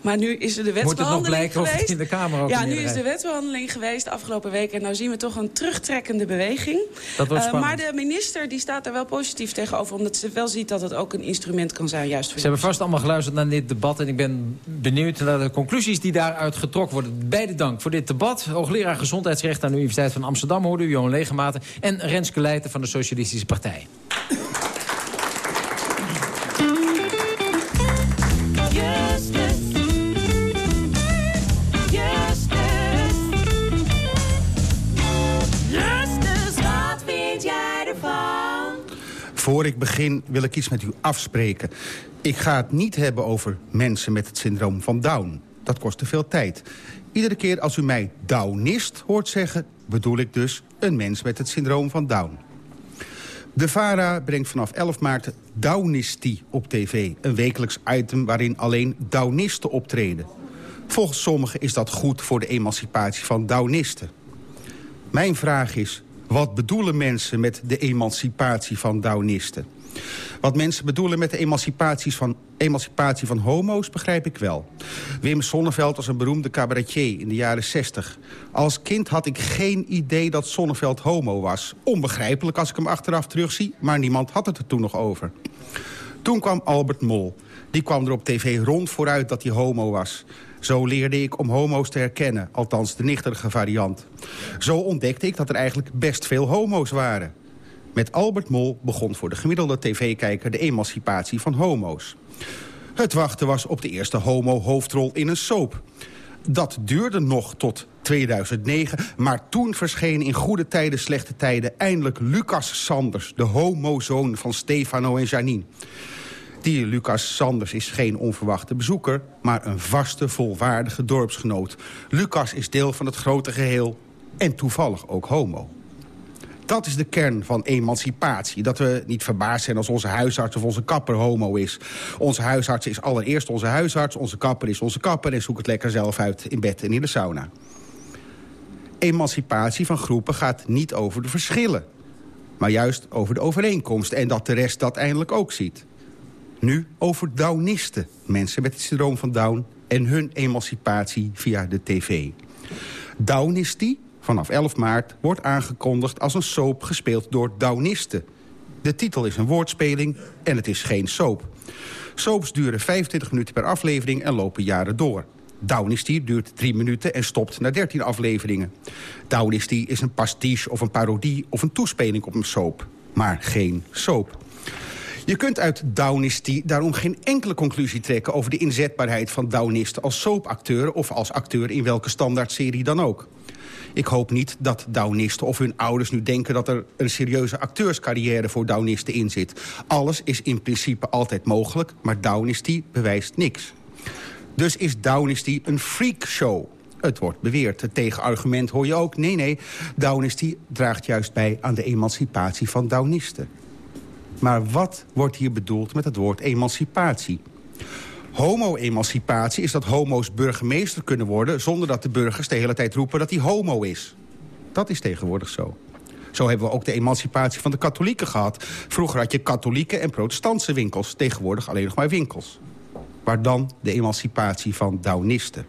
maar nu is er de Moet het nog wetsbehandeling blijken of het geweest. in de Kamer ook Ja, nu is de wetsbehandeling geweest de afgelopen week. En nou zien we toch een terugtrekkende beweging. Dat wordt spannend. maar de minister die staat er wel positief tegenover... omdat ze wel ziet dat het ook een instrument kan zijn juist voor Ze hebben vast allemaal geluisterd naar dit debat... en ik ben benieuwd naar de conclusies die daaruit getrokken worden. Beide dank voor dit debat. Hoogleraar Gezondheidsrecht aan de Universiteit van Amsterdam... hoorde u, Johan Legematen en Renske Leijten van de Socialistische Partij. Voor ik begin wil ik iets met u afspreken. Ik ga het niet hebben over mensen met het syndroom van Down. Dat kost te veel tijd. Iedere keer als u mij Downist hoort zeggen... bedoel ik dus een mens met het syndroom van Down. De VARA brengt vanaf 11 maart Downistie op tv. Een wekelijks item waarin alleen Downisten optreden. Volgens sommigen is dat goed voor de emancipatie van Downisten. Mijn vraag is, wat bedoelen mensen met de emancipatie van Downisten? Wat mensen bedoelen met de emancipaties van, emancipatie van homo's begrijp ik wel. Wim Sonneveld was een beroemde cabaretier in de jaren 60. Als kind had ik geen idee dat Sonneveld homo was. Onbegrijpelijk als ik hem achteraf terugzie, maar niemand had het er toen nog over. Toen kwam Albert Mol. Die kwam er op tv rond vooruit dat hij homo was. Zo leerde ik om homo's te herkennen, althans de nichterige variant. Zo ontdekte ik dat er eigenlijk best veel homo's waren. Met Albert Mol begon voor de gemiddelde tv-kijker de emancipatie van homo's. Het wachten was op de eerste homo-hoofdrol in een soap. Dat duurde nog tot 2009, maar toen verscheen in goede tijden, slechte tijden... eindelijk Lucas Sanders, de homozoon van Stefano en Janine. Die Lucas Sanders is geen onverwachte bezoeker... maar een vaste, volwaardige dorpsgenoot. Lucas is deel van het grote geheel en toevallig ook homo. Dat is de kern van emancipatie. Dat we niet verbaasd zijn als onze huisarts of onze kapper homo is. Onze huisarts is allereerst onze huisarts. Onze kapper is onze kapper. En zoek het lekker zelf uit in bed en in de sauna. Emancipatie van groepen gaat niet over de verschillen. Maar juist over de overeenkomst. En dat de rest dat eindelijk ook ziet. Nu over Downisten. Mensen met het syndroom van Down. En hun emancipatie via de tv. Downistie, vanaf 11 maart, wordt aangekondigd als een soap gespeeld door Downisten. De titel is een woordspeling en het is geen soap. Soaps duren 25 minuten per aflevering en lopen jaren door. Downistie duurt 3 minuten en stopt na 13 afleveringen. Downistie is een pastiche of een parodie of een toespeling op een soap. Maar geen soap. Je kunt uit Downisty daarom geen enkele conclusie trekken... over de inzetbaarheid van Downisten als soapacteur... of als acteur in welke standaardserie dan ook. Ik hoop niet dat Downisten of hun ouders nu denken... dat er een serieuze acteurscarrière voor Downisten in zit. Alles is in principe altijd mogelijk, maar Downisty bewijst niks. Dus is Downisty een freakshow? Het wordt beweerd. Het tegenargument hoor je ook. Nee, nee, Downisty draagt juist bij aan de emancipatie van Downisten. Maar wat wordt hier bedoeld met het woord emancipatie? Homo-emancipatie is dat homo's burgemeester kunnen worden... zonder dat de burgers de hele tijd roepen dat hij homo is. Dat is tegenwoordig zo. Zo hebben we ook de emancipatie van de katholieken gehad. Vroeger had je katholieke en protestantse winkels. Tegenwoordig alleen nog maar winkels. Maar dan de emancipatie van Downisten.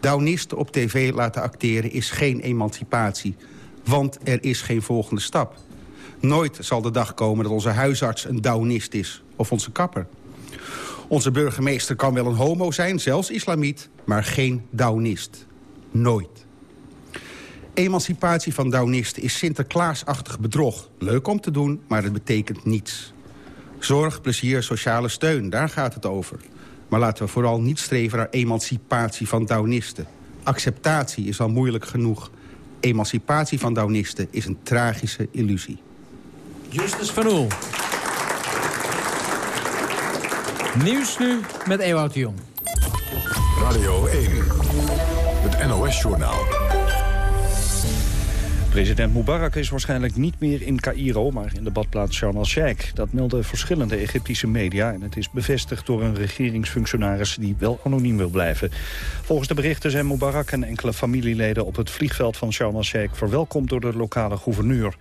Downisten op tv laten acteren is geen emancipatie. Want er is geen volgende stap. Nooit zal de dag komen dat onze huisarts een Downist is. Of onze kapper. Onze burgemeester kan wel een homo zijn, zelfs islamiet, maar geen Downist. Nooit. Emancipatie van Downisten is Sinterklaasachtig bedrog. Leuk om te doen, maar het betekent niets. Zorg, plezier, sociale steun, daar gaat het over. Maar laten we vooral niet streven naar emancipatie van Downisten. Acceptatie is al moeilijk genoeg. Emancipatie van Downisten is een tragische illusie. Justus van Oel. Nieuws nu met Ewout de Jong. Radio 1, het NOS-journaal. President Mubarak is waarschijnlijk niet meer in Cairo, maar in de badplaats Sharm el-Sheikh. Dat melden verschillende Egyptische media en het is bevestigd door een regeringsfunctionaris die wel anoniem wil blijven. Volgens de berichten zijn Mubarak en enkele familieleden op het vliegveld van Sharm el-Sheikh verwelkomd door de lokale gouverneur.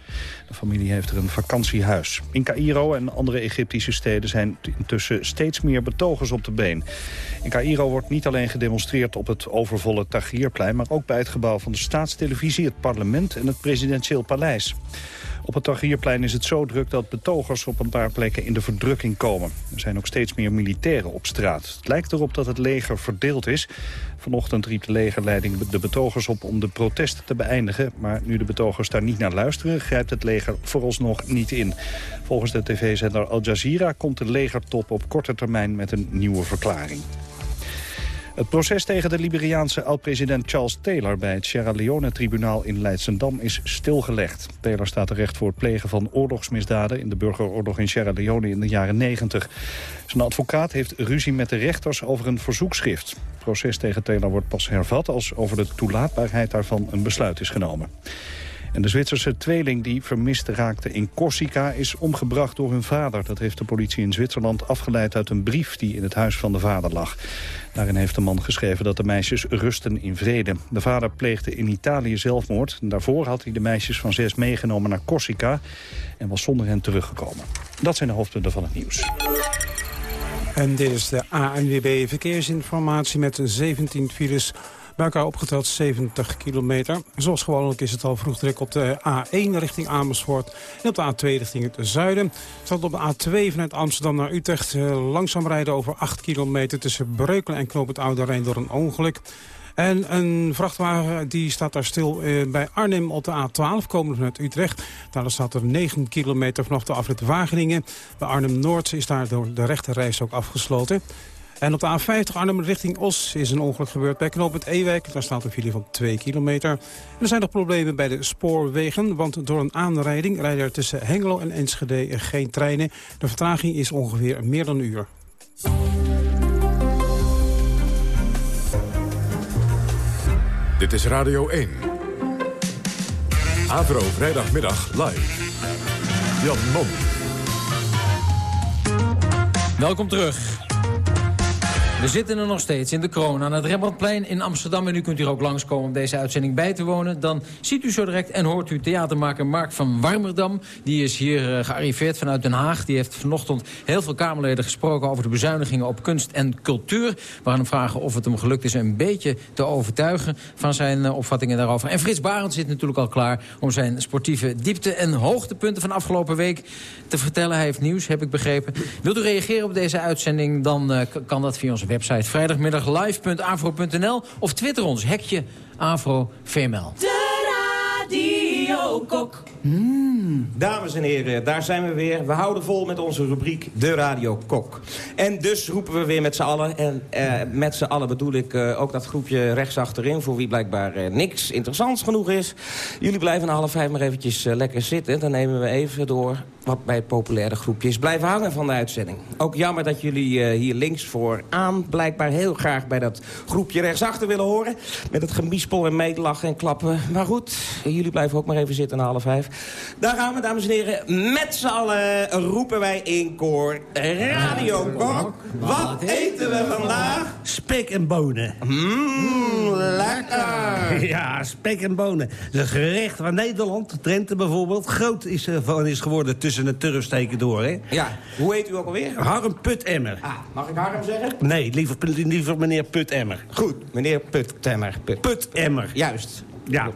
De familie heeft er een vakantiehuis. In Cairo en andere Egyptische steden zijn intussen steeds meer betogers op de been. In Cairo wordt niet alleen gedemonstreerd op het overvolle Tahrirplein, maar ook bij het gebouw van de staatstelevisie, het parlement en het presidentieel paleis. Op het Tahrirplein is het zo druk dat betogers op een paar plekken in de verdrukking komen. Er zijn ook steeds meer militairen op straat. Het lijkt erop dat het leger verdeeld is. Vanochtend riep de legerleiding de betogers op om de protesten te beëindigen. Maar nu de betogers daar niet naar luisteren, grijpt het leger vooralsnog niet in. Volgens de tv-zender Al Jazeera komt de legertop op korte termijn met een nieuwe verklaring. Het proces tegen de Liberiaanse oud-president Charles Taylor... bij het Sierra Leone-tribunaal in Leidsendam is stilgelegd. Taylor staat terecht voor het plegen van oorlogsmisdaden... in de burgeroorlog in Sierra Leone in de jaren 90. Zijn advocaat heeft ruzie met de rechters over een verzoekschrift. Het proces tegen Taylor wordt pas hervat... als over de toelaatbaarheid daarvan een besluit is genomen. En de Zwitserse tweeling die vermist raakte in Corsica is omgebracht door hun vader. Dat heeft de politie in Zwitserland afgeleid uit een brief die in het huis van de vader lag. Daarin heeft de man geschreven dat de meisjes rusten in vrede. De vader pleegde in Italië zelfmoord. Daarvoor had hij de meisjes van zes meegenomen naar Corsica en was zonder hen teruggekomen. Dat zijn de hoofdpunten van het nieuws. En dit is de ANWB Verkeersinformatie met 17 files bij elkaar opgeteld 70 kilometer. Zoals gewoonlijk is het al vroeg druk op de A1 richting Amersfoort. En op de A2 richting het zuiden. Staat op de A2 vanuit Amsterdam naar Utrecht. Eh, langzaam rijden over 8 kilometer tussen Breukelen en Knoop het Oude Rijn door een ongeluk. En een vrachtwagen die staat daar stil eh, bij Arnhem op de A12, komend vanuit Utrecht. Daar staat er 9 kilometer vanaf de afrit Wageningen. Bij Arnhem-Noord is daar door de rechterreis ook afgesloten. En op de A50 Arnhem richting Os is een ongeluk gebeurd bij knooppunt Ewijk. Daar staat een file van 2 kilometer. En er zijn nog problemen bij de spoorwegen, want door een aanrijding rijden er tussen Hengelo en Enschede geen treinen. De vertraging is ongeveer meer dan een uur. Dit is Radio 1. Avro vrijdagmiddag live. Jan Mom. Welkom terug. We zitten er nog steeds in de kroon aan het Rembrandtplein in Amsterdam. En u kunt hier ook langskomen om deze uitzending bij te wonen. Dan ziet u zo direct en hoort u theatermaker Mark van Warmerdam. Die is hier uh, gearriveerd vanuit Den Haag. Die heeft vanochtend heel veel Kamerleden gesproken over de bezuinigingen op kunst en cultuur. We hem vragen of het hem gelukt is een beetje te overtuigen van zijn uh, opvattingen daarover. En Frits Barend zit natuurlijk al klaar om zijn sportieve diepte en hoogtepunten van afgelopen week te vertellen. Hij heeft nieuws, heb ik begrepen. Wilt u reageren op deze uitzending, dan uh, kan dat via onze website vrijdagmiddaglive.afro.nl of twitter ons, hekje AfroVML. De Radio Kok. Mm. Dames en heren, daar zijn we weer. We houden vol met onze rubriek De Radio Kok. En dus roepen we weer met z'n allen. En eh, met z'n allen bedoel ik eh, ook dat groepje rechts achterin... voor wie blijkbaar eh, niks interessants genoeg is. Jullie blijven na half vijf maar eventjes eh, lekker zitten. Dan nemen we even door wat bij het populaire groepje is blijven hangen van de uitzending. Ook jammer dat jullie eh, hier links vooraan blijkbaar heel graag bij dat groepje rechtsachter willen horen. Met het gemiespel en meelachen en klappen. Maar goed, jullie blijven ook maar even zitten na half vijf. Daar gaan we, dames en heren. Met z'n allen roepen wij in koor Radio Kok. Wat eten we vandaag? Spek en bonen. Mmm, lekker. [LAUGHS] Ja, spek en bonen. Dat is een gerecht waar Nederland, Drenthe bijvoorbeeld... groot is, eh, van is geworden tussen de turfsteken door, hè? Ja, hoe heet u ook alweer? Harm Putemmer. Ah, mag ik Harm zeggen? Nee, liever, liever meneer Putemmer. Goed, meneer Putemmer. Put. Putemmer. Juist. Ja.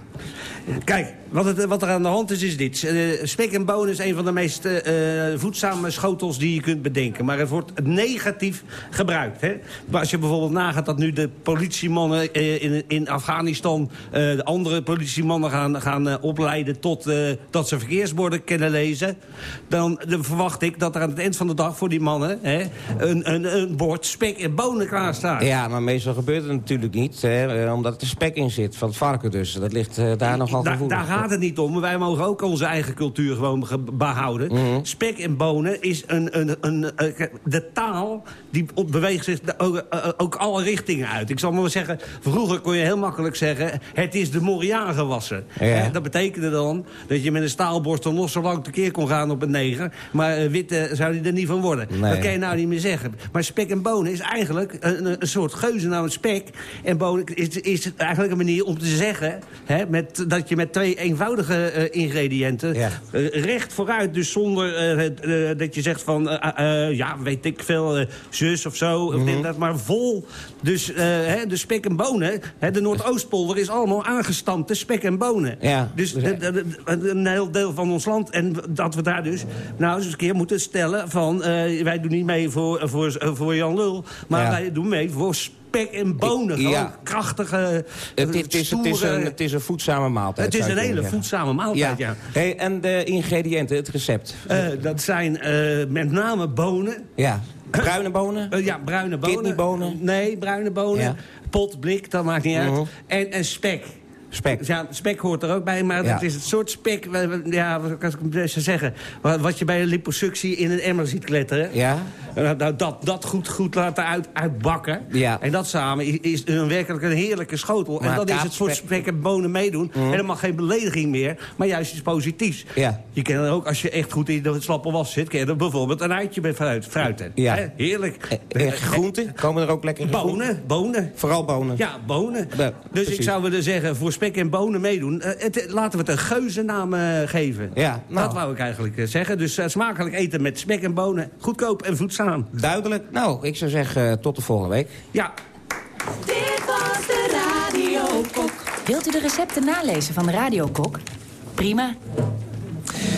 Kijk, wat, het, wat er aan de hand is, is dit. Eh, spek en bonen is een van de meest eh, voedzame schotels die je kunt bedenken. Maar het wordt negatief gebruikt. Hè? Maar als je bijvoorbeeld nagaat dat nu de politiemannen eh, in, in Afghanistan... eh, de andere politiemannen gaan, gaan eh, opleiden tot eh, dat ze verkeersborden kunnen lezen... Dan, dan verwacht ik dat er aan het eind van de dag voor die mannen... Hè, een, een, een bord spek en bonen klaar staat. Ja, maar meestal gebeurt het natuurlijk niet. Hè, eh, omdat er spek in zit, van het varken dus. Dat ligt eh, daar nogal Da- gevoelig. daar gaat het niet om. Wij mogen ook onze eigen cultuur gewoon ge- behouden. Mhm. Spek en bonen is een, een, een, eh, de taal die beweegt zich ook, eh, ook alle richtingen uit. Ik zal maar zeggen, vroeger kon je heel makkelijk zeggen... het is de Moriaan gewassen. Ja. Eh, Dat betekende dan dat je met een staalborstel nog zo lang tekeer kon gaan op een neger. Maar eh, wit eh, zou die er niet van worden. Nee. Dat kan je nou niet meer zeggen. Maar spek en bonen is eigenlijk een, een- een soort geuzennaam. Spek en bonen is, is eigenlijk een manier om te zeggen... Hè, met, dat je met twee eenvoudige eh, ingrediënten... eh, recht vooruit, dus zonder eh, dat je zegt van... ja, weet ik veel, zus of zo, en dat, maar vol. Dus hè, de spek en bonen, hè, de Noordoostpolder is allemaal aangestampte spek en bonen. Ja. Dus een heel deel van ons land. En dat we daar dus nou eens een keer moeten stellen van... wij doen niet mee voor, voor, voor Jan Lul, maar Ja. wij doen mee voor spek en bonen. Ja. krachtige, Het, is- het, is, het, is een, het is een voedzame maaltijd. Het is een hele zeggen. voedzame maaltijd, ja. Hey, en de ingrediënten, het recept? Eh, dat zijn eh, met name bonen. Ja. Bruine bonen? Eh, ja, bruine bonen. Kidneybonen? Nee, bruine bonen. Ja. Pot, blik, dat maakt niet uit. Mhm. en, en spek. Spek. Ja, spek hoort er ook bij, maar Ja. het is het soort spek... Ja, wat kan ik best zeggen? Wat, je bij een liposuctie in een emmer ziet kletteren. Ja. Nou, nou, dat, dat goed, goed laten uit, uitbakken. Ja. En dat samen is, is een werkelijk een heerlijke schotel. Maar en dat is het soort spek en bonen meedoen. Helemaal geen belediging meer, maar juist iets positiefs. Ja. Je kan er ook, als je echt goed in de slappe was zit... kan je er bijvoorbeeld een eitje bij fruit, fruiten. Ja. Heerlijk. En groenten? Komen er ook lekker Bonen, bonen. Vooral bonen? Ja, bonen. Dus ik zou willen zeggen, voor spek en bonen meedoen... eh, het, laten we het een geuzennaam eh, geven. Ja, nou. Dat wou ik eigenlijk eh, zeggen. Dus smakelijk eten met spek en bonen. Goedkoop en voedzaam. Duidelijk. Nou, ik zou zeggen tot de volgende week. Ja. Dit was de Radio Kok. Wilt u de recepten nalezen van de Radiokok? Prima.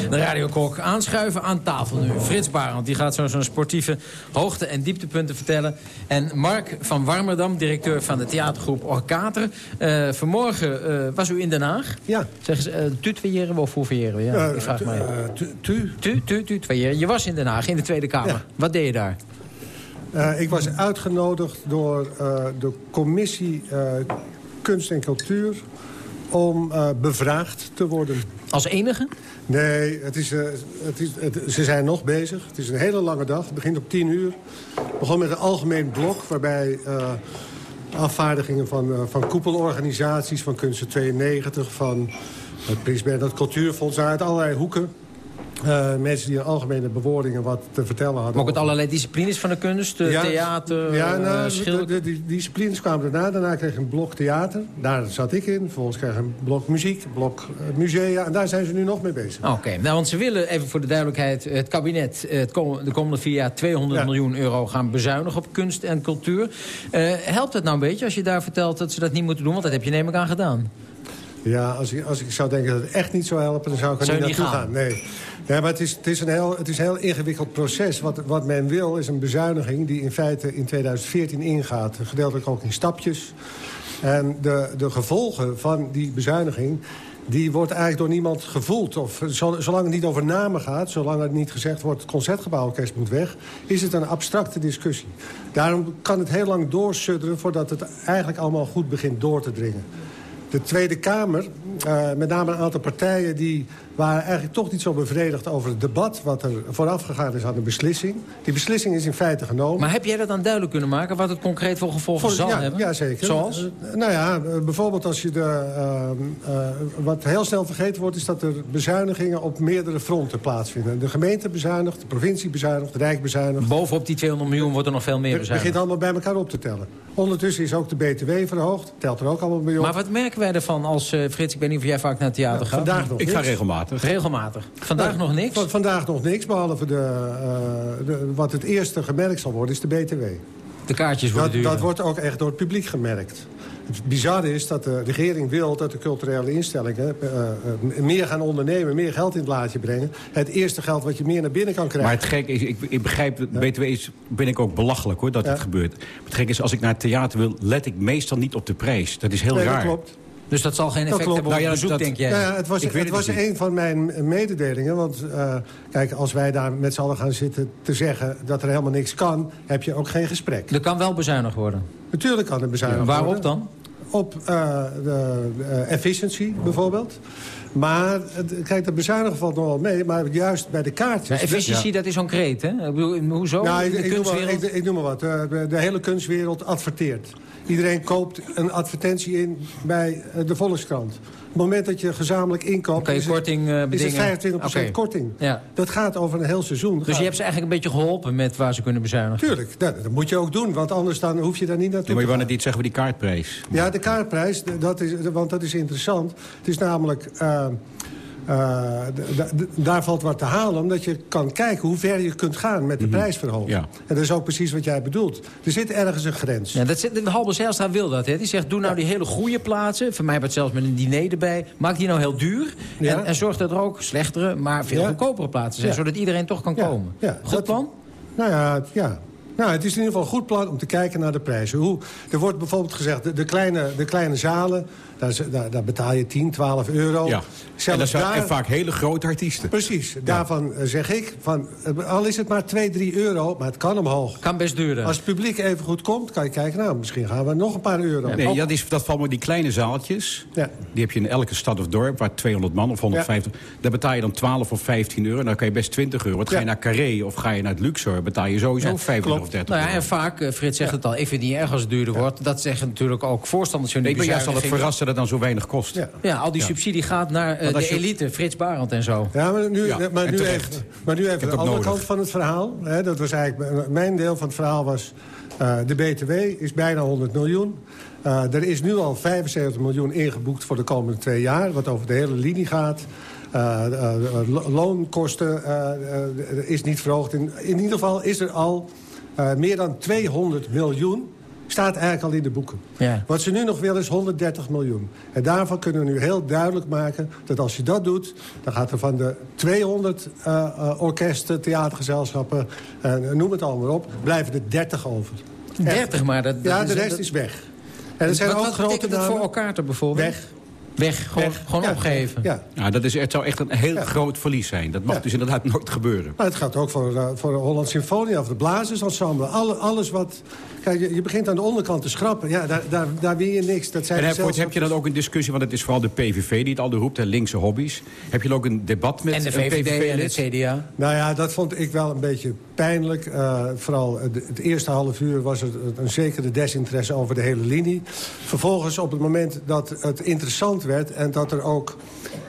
De radiokok aanschuiven aan tafel nu. Frits Barend, die gaat zo zo'n sportieve hoogte- en dieptepunten vertellen. En Mark van Warmerdam, directeur van de theatergroep Orkater. Eh, vanmorgen eh, was u in Den Haag. Ja. Zeg eens, uh, tutoyeren we of hoeveeren we? Ja, Eh, ik vraag mij. tu- tu? Tu, tu. Je was in Den Haag, in de Tweede Kamer. Ja. Wat deed je daar? Ik was uitgenodigd door de commissie Kunst en Cultuur om eh, bevraagd te worden. Als enige? Nee, het is, eh, het is, het- ze zijn nog bezig. Het is een hele lange dag. Het begint op 10 uur. Het begon met een algemeen blok waarbij eh, afvaardigingen van, van koepelorganisaties... van Kunsten 92, van het Prins Bernhard Cultuurfonds... uit allerlei hoeken. Eh, mensen die in algemene bewoordingen wat te vertellen hadden. Maar ook over- allerlei disciplines van de kunst. eh, Ja, theater, ja, eh, nou, schilder- de, disciplines kwamen daarna. Daarna kreeg ik een blok theater. Daar zat ik in. Vervolgens kreeg ik een blok muziek, een blok musea. En daar zijn ze nu nog mee bezig. Oké, nou, want ze willen, even voor de duidelijkheid... het kabinet het kom- de komende vier jaar 200 Ja. miljoen euro gaan bezuinigen op kunst en cultuur. Helpt het nou een beetje als je daar vertelt dat ze dat niet moeten doen? Want dat heb je neem ik aan gedaan. Ja, als ik, als ik zou denken dat het echt niet zou helpen... dan zou ik er Zou niet naartoe gaan. Nee. Ja, maar het is, het, is een heel, het is een heel ingewikkeld proces. Wat, wat men wil is een bezuiniging die in feite in 2014 ingaat. Gedeeltelijk ook in stapjes. En de, de gevolgen van die bezuiniging die wordt eigenlijk door niemand gevoeld. Of zo- zolang het niet over namen gaat, zolang het niet gezegd wordt... het Concertgebouworkest moet weg, is het een abstracte discussie. Daarom kan het heel lang doorsudderen... voordat het eigenlijk allemaal goed begint door te dringen. De Tweede Kamer, eh, met name een aantal partijen... die waren eigenlijk toch niet zo bevredigd over het debat... wat er vooraf gegaan is aan de beslissing. Die beslissing is in feite genomen. Maar heb jij dat dan duidelijk kunnen maken... wat het concreet voor gevolgen zal ja, hebben? Ja, zeker. Zoals? Eh, nou ja, eh, bijvoorbeeld als je de... eh, eh, wat heel snel vergeten wordt... is dat er bezuinigingen op meerdere fronten plaatsvinden. De gemeente bezuinigt, de provincie bezuinigt, de Rijk bezuinigt. Bovenop die 200 miljoen wordt er nog veel meer Het bezuinigd. begint allemaal bij elkaar op te tellen. Ondertussen is ook de BTW verhoogd. Telt er ook allemaal bij op. Maar wat merken wij ervan als... eh, Frits, ik weet niet of jij vaak naar het theater gaat. vandaag nog Ik ga regelmatig. Regelmatig. Vandaag Nou, nog niks? van- vandaag nog niks, behalve de, eh, de, wat het eerste gemerkt zal worden, is de BTW. De kaartjes worden Dat, duurder. dat wordt ook echt door het publiek gemerkt. Het bizarre is dat de regering wil dat de culturele instellingen... eh, eh, meer gaan ondernemen, meer geld in het laadje brengen. Het eerste geld wat je meer naar binnen kan krijgen. Maar het gek is, ik, ik begrijp, BTW is, ben ik ook belachelijk hoor, dat het gebeurt. Maar het gek is, als ik naar het theater wil, let ik meestal niet op de prijs. Dat is heel Nee, dat raar. klopt. Dus dat zal geen Dat effect klopt. hebben op Nou ja, bezoek, dat- denk jij? Nou ja, het was, het het was niet. een van mijn mededelingen. Want eh, kijk, als wij daar met z'n allen gaan zitten te zeggen... dat er helemaal niks kan, heb je ook geen gesprek. Er kan wel bezuinigd worden. Natuurlijk kan er bezuinigd Waarop worden. dan? Op eh, de eh, efficiency bijvoorbeeld. Maar kijk, de bezuinigen valt nog wel mee. Maar juist bij de kaartjes... Ja, efficiëntie, dat is zo'n kreet, hè? Ik bedoel, hoezo? Nou, ik, de ik, noem maar, kunstwereld? ik, ik noem maar wat. De, de hele kunstwereld adverteert. Iedereen koopt een advertentie in bij eh, de Volkskrant. Op het moment dat je gezamenlijk inkoopt... je is het- korting, eh, is het 25% Oké. korting. Ja. Dat gaat over een heel seizoen. Dus Gaat- je hebt ze eigenlijk een beetje geholpen met waar ze kunnen bezuinigen? Tuurlijk, dat, dat moet je ook doen. Want anders dan hoef je daar niet naartoe Ja, maar je wou net iets zeggen over die kaartprijs. Ja, de kaartprijs, dat is, want dat is interessant. Het is namelijk... eh, eh, daar valt wat te halen, omdat je kan kijken hoe ver je kunt gaan met de prijsverhoging. Ja. En dat is ook precies wat jij bedoelt. Er zit ergens een grens. Ja, dat zit, Halbe Zijlstra wil dat, hè? Die zegt, doe nou die hele goede plaatsen. Voor mij wordt zelfs met een diner erbij. Maak die nou heel duur. Ja. En, en zorg dat er ook slechtere, maar veel Ja. goedkopere plaatsen zijn. Ja. Zodat iedereen toch kan Ja, komen. ja, Goed dat- plan? Nou ja, het- ja. Nou, het is in ieder geval een goed plan om te kijken naar de prijzen. Hoe, er wordt bijvoorbeeld gezegd, de, de, kleine, de kleine zalen, daar, is- daar, daar betaal je 10, 12 euro. Ja. En, dat zijn daar- en vaak hele grote artiesten. Precies, daarvan eh, zeg ik, van, eh, al is het maar 2, 3 euro, maar het kan omhoog. Kan best duurder. Als het publiek even goed komt, kan je kijken, nou, misschien gaan we nog een paar euro. Nee, dat, is, dat valt me die kleine zaaltjes. Ja. Die heb je in elke stad of dorp, waar 200 man of 150. Daar betaal je dan 12 of 15 euro. Dan kan je best 20 euro. Want ga je naar Carré of ga je naar het Luxor... betaal je sowieso Ja, 25 of 30 Nou ja, euro. en vaak, eh, Frits zegt het al, ik vind het niet erg als het duurder wordt. Dat zeggen natuurlijk ook voorstanders van die Nee, ik ben juist al het bezuinigingen. Dat het dan zo weinig kost. Ja. Ja, al die Ja. subsidie gaat naar eh, de je- elite, Frits Barend en zo. Ja, maar nu, Ja, maar nu, even, maar nu even de andere nodig. kant van het verhaal. Hè, dat was eigenlijk, mijn deel van het verhaal was... eh, de BTW is bijna 100 miljoen. Eh, er is nu al 75 miljoen ingeboekt voor de komende twee jaar... wat over de hele linie gaat. Eh, eh, lo- loonkosten eh, eh, is niet verhoogd. In, in ieder geval is er al eh, meer dan 200 miljoen... staat eigenlijk al in de boeken. Ja. Wat ze nu nog willen is 130 miljoen. En daarvan kunnen we nu heel duidelijk maken dat als je dat doet... dan gaat er van de 200 eh, eh, orkesten, theatergezelschappen... eh, noem het allemaal op, blijven er 30 over. 30 maar. Dat, dat ja, de rest dat- is weg. En er zijn wat, ook wat grote dat voor elkaar te bijvoorbeeld? Weg. Weg, gewoon, Weg. gewoon Ja, opgeven. Ja. Ja, dat is, het zou echt een heel groot verlies zijn. Dat mag Ja. dus inderdaad [LAUGHS] nooit gebeuren. Maar het gaat ook voor, eh, voor de Holland Symfonie of de Blazersensemble. Alle, alles wat... Kijk, je, je begint aan de onderkant te schrappen. Ja, daar, daar, daar win je niks. Dat zijn En heb, zelfs- heb je dan ook een discussie, want het is vooral de PVV die het al roept, hè, linkse hobby's. Heb je dan ook een debat met En de VVD en het CDA. Nou ja, dat vond ik wel een beetje pijnlijk. Eh, vooral het, eerste half uur was er een zekere desinteresse over de hele linie. Vervolgens op het moment dat het interessant werd... en dat er ook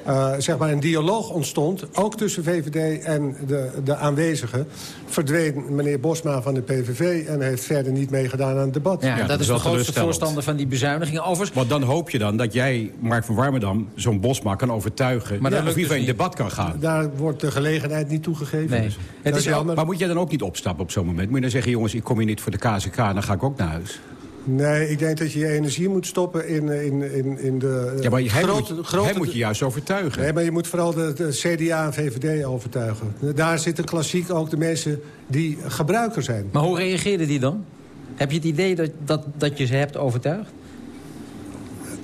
eh, zeg maar een dialoog ontstond... ook tussen VVD en de, de aanwezigen... verdween meneer Bosma van de PVV... en heeft verder niet meegedaan aan het debat. Ja, dat dat is de grootste voorstander van die bezuinigingen. Overigens, Want dan hoop je dan dat jij, Mark van Warmerdam, zo'n Bosma kan overtuigen... Maar dat of in ieder geval in dus debat kan gaan. Daar wordt de gelegenheid niet toegegeven. Nee. Dus Het dat is jammer. Maar moet jij dan ook niet opstappen op zo'n moment? Moet je dan zeggen, jongens, ik kom hier niet voor de KZK, dan ga ik ook naar huis. Nee, ik denk dat je je energie moet stoppen in, in, in, in de... eh, Ja, maar hij, grote, moet, grote, hij moet je juist overtuigen. Nee, maar je moet vooral de, de CDA en VVD overtuigen. Daar zitten klassiek ook de mensen die gebruiker zijn. maar hoe reageerde die dan? Heb je het idee dat, dat, dat je ze hebt overtuigd?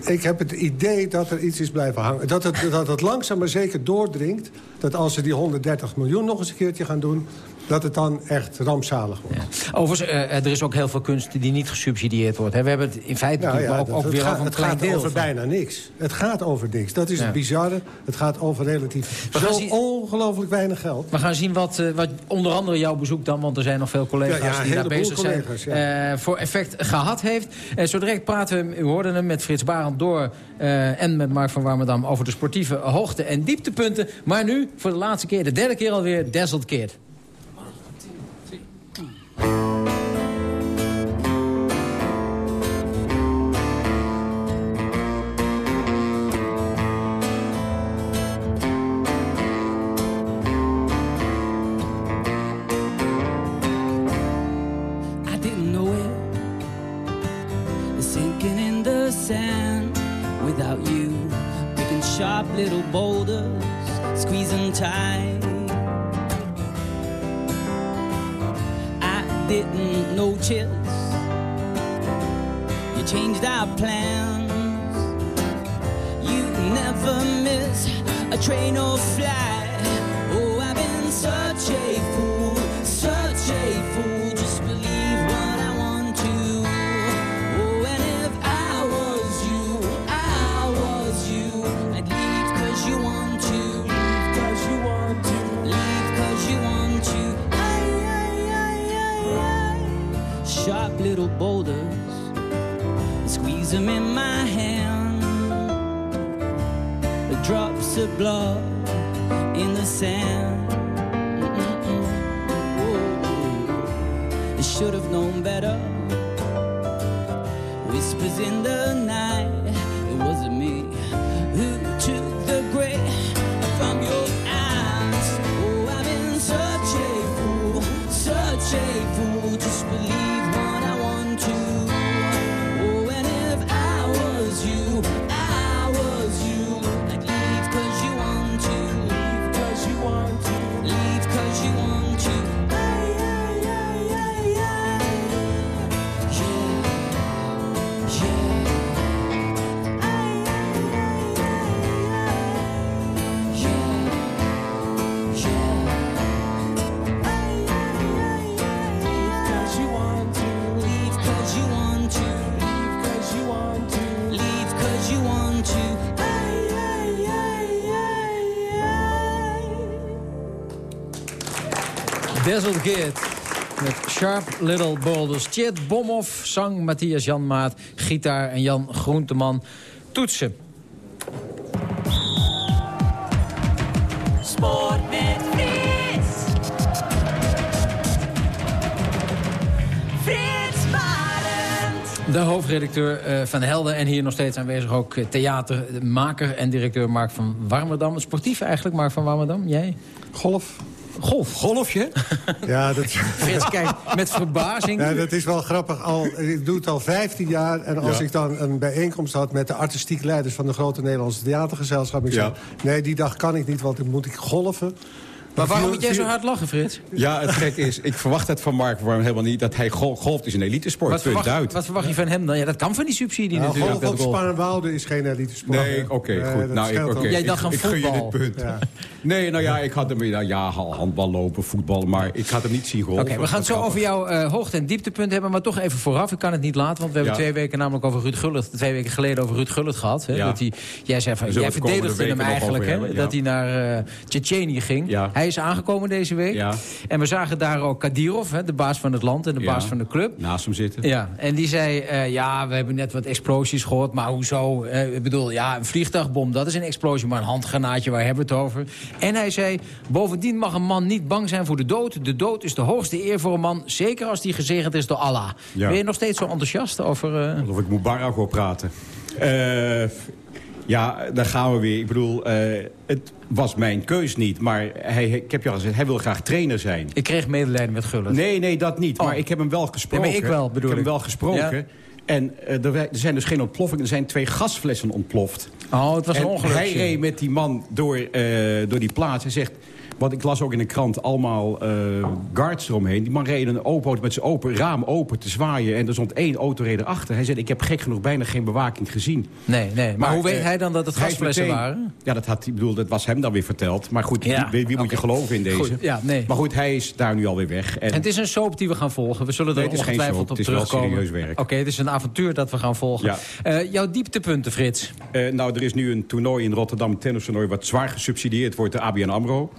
ik heb het idee dat er iets is blijven hangen. Dat het, dat het langzaam maar zeker doordringt... dat als ze die 130 miljoen nog eens een keertje gaan doen dat het dan echt rampzalig wordt. Overigens, uh, er is ook heel veel kunst die niet gesubsidieerd wordt. Hè? We hebben het in feite Nou ja, ook, dat- ook het weer gaat- over een Het klein gaat deel. over van. bijna niks. Het gaat over niks. Dat is Ja. het bizarre. Het gaat over relatief We zo zien- ongelooflijk weinig geld. We gaan zien wat, eh, wat onder andere jouw bezoek dan... want er zijn nog veel collega's Ja, ja, die daar bezig zijn... ja. eh, voor effect gehad heeft. Eh, zo direct praten we, u hoorde hem, met Frits Barend door... eh, en met Mark van Warmerdam over de sportieve hoogte- en dieptepunten. Maar nu, voor de laatste keer, de derde keer alweer, Dazzled Kid. Little boulders, squeezing tight. I didn't know chills. You changed our plans. You never miss a train or flight. Oh, I've been such a fool, Them in my hand. The drops of blood in the sand. Mm-mm-mm. I should have known better. Whispers in the Dazzled Kid. Met Sharp Little Boulders. Tjet Bomhoff, zang Matthias Janmaat, gitaar en Jan Groenteman. Toetsen. Sport met Frits. Frits Barend. De hoofdredacteur eh, van Helden en hier nog steeds aanwezig ook eh, theatermaker en directeur Mark van Warmerdam. Sportief eigenlijk, Mark van Warmerdam. Jij? Golf. Golf? Golfje? [LAUGHS] Ja, dat... Frits kijkt met verbazing. Ja, dat is wel grappig. Al, ik doe het al 15 jaar. En als Ja. ik dan een bijeenkomst had met de artistiek leiders... van de grote Nederlandse theatergezelschap... Ik Ja. zei, nee, die dag kan ik niet, want dan moet ik golven. Maar waarom moet jij zo hard lachen, Frits? Ja, het gekke is, ik verwacht het van Mark Warm helemaal niet... dat hij gol golft is een elitesport, Wat punt verwacht, uit. wat verwacht je van hem dan? Ja, dat kan van die subsidie Nou, natuurlijk. golf op golf. Is geen elite sport. Nee, oké, goed. Nou, ik. Jij dacht ik, aan ik gun je voetbal. dit punt. Ja. Nee, nou ja, ik had hem ja, ja, handbal lopen, voetbal, maar ik had hem niet zien golven. Oké, we gaan het zo over jouw eh, hoogte- en dieptepunt hebben. Maar toch even vooraf, ik kan het niet laten. Want we hebben Ja. twee weken namelijk over Ruud Gullit... twee weken geleden over Ruud Gullit gehad. Hè, Ja. dat hij, jij zei van, jij verdedigde hem eigenlijk. Hè, hebben, ja. Dat hij naar eh Tsjetsjenië ging. Hij is aangekomen deze week. Ja. En we zagen daar ook Kadirov, hè, de baas van het land en de Ja. baas van de club. Naast hem zitten. Ja, en die zei, eh, ja, we hebben net wat explosies gehoord, maar hoezo? Eh, ik bedoel, ja, een vliegtuigbom, dat is een explosie, maar een handgranaatje, waar hebben we het over? En hij zei, bovendien mag een man niet bang zijn voor de dood. De dood is de hoogste eer voor een man, zeker als die gezegend is door Allah. Ja. Ben je nog steeds zo enthousiast over... eh, Of ik Mubarak wil praten. Ja, daar gaan we weer. Ik bedoel, eh, het was mijn keus niet. Maar hij, ik heb je al gezegd, hij wil graag trainer zijn. Ik kreeg medelijden met Gullit. Nee, nee, dat niet. Oh. Maar ik heb hem wel gesproken. Nee, maar ik wel, bedoel ik heb hem wel gesproken. Ja. En eh, er, er zijn dus geen ontploffingen. Er zijn twee gasflessen ontploft. Oh, het was een en ongelukje. hij reed met die man door, eh, door die plaats. Hij zegt... Want ik las ook in de krant allemaal eh, guards eromheen. Die man reed een open auto met zijn open, raam open te zwaaien. En er stond één autoreder achter. Hij zei, ik heb gek genoeg bijna geen bewaking gezien. Nee, nee. Maar, hoe weet eh, hij dan dat het gasflessen waren? Ja, dat, had, ik bedoel, dat was hem dan weer verteld. Maar goed, Ja, wie, wie moet je geloven in deze? Goed, ja, nee. Maar goed, hij is daar nu alweer weg. En En het is een soap die we gaan volgen. We zullen er Nee, ongetwijfeld op Het is terugkomen. serieus werk. Oké, het is een avontuur dat we gaan volgen. Ja. Eh, jouw dieptepunten, Frits? Nou, er is nu een toernooi in Rotterdam, tennistoernooi... wat zwaar gesubsidieerd wordt door ABN AMRO.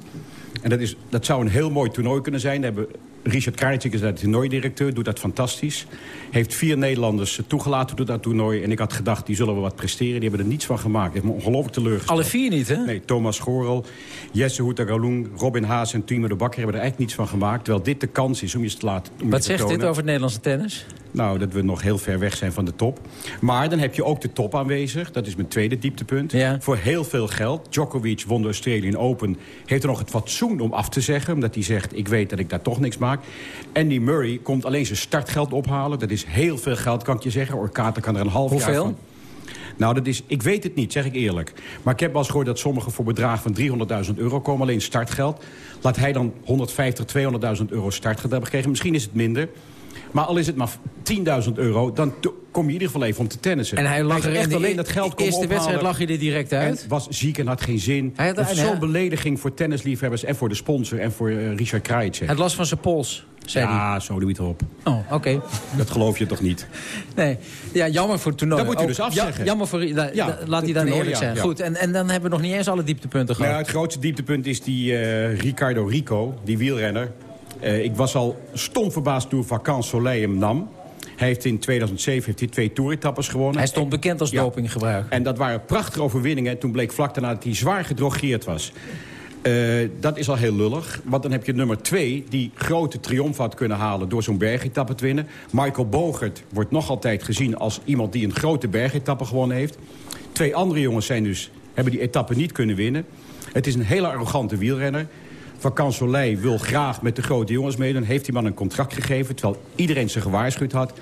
En dat, is, dat zou een heel mooi toernooi kunnen zijn. Daar hebben Richard Krajicek is daar de toernooidirecteur, doet dat fantastisch. Heeft vier Nederlanders toegelaten door dat toernooi. En ik had gedacht, die zullen wel wat presteren. Die hebben er niets van gemaakt. Heeft me ongelooflijk teleurgesteld. Alle vier niet, hè? Nee, Thomas Gorel, Jesse Houtagaloen, Robin Haas en Timo de Bakker... hebben er eigenlijk niets van gemaakt. Terwijl dit de kans is om je te laten om je Wat te zegt dit over het Nederlandse tennis? Nou, dat we nog heel ver weg zijn van de top. Maar dan heb je ook de top aanwezig. Dat is mijn tweede dieptepunt. Voor heel veel geld. Djokovic won de Australian Open. Heeft er nog het fatsoen om af te zeggen. Omdat hij zegt, ik weet dat ik daar toch niks maak. Andy Murray komt alleen zijn startgeld ophalen. Dat is heel veel geld, kan ik je zeggen. Orkata kan er een half jaar Hoeveel? van... Nou, dat is, ik weet het niet, zeg ik eerlijk. Maar ik heb wel eens gehoord dat sommigen voor bedragen van 300.000 euro komen. Alleen startgeld. Laat hij dan 150, 200.000 euro startgeld hebben gekregen. Misschien is het minder. Maar al is het maar 10.000 euro, dan kom je in ieder geval even om te tennissen. En hij lag er echt alleen dat geld komen eerste wedstrijd lag je er direct uit. En was ziek en had geen zin. Hij had- zo'n belediging voor tennisliefhebbers en voor de sponsor en voor eh, Richard Krajicek. Het last van zijn pols, zei hij. Ja, zo doe je het erop. Oh, oké. Dat geloof je toch niet? Nee, ja, jammer voor het toernooi. Dat moet je dus afzeggen. Ja, jammer voor... da- Ja, da- laat hij dan toernooi, eerlijk zijn. ja. Goed, en, en dan hebben we nog niet eens alle dieptepunten gehad. Nou, het grootste dieptepunt is die eh, Ricardo Rico, die wielrenner. Eh, ik was al stom verbaasd toen Vacances Soleil hem nam. Hij heeft in 2007 heeft hij twee toeretappes gewonnen. Hij stond bekend als Ja. dopinggebruik. En dat waren prachtige overwinningen. En toen bleek vlak daarna dat hij zwaar gedrogeerd was. Eh, dat is al heel lullig. Want dan heb je nummer twee die grote triomf had kunnen halen... door zo'n bergetappe te winnen. Michael Bogert wordt nog altijd gezien als iemand die een grote bergetappe gewonnen heeft. Twee andere jongens zijn dus, hebben die etappe niet kunnen winnen. Het is een hele arrogante wielrenner. Soleil wil graag met de grote jongens meedoen. Heeft die man een contract gegeven, terwijl iedereen ze gewaarschuwd had.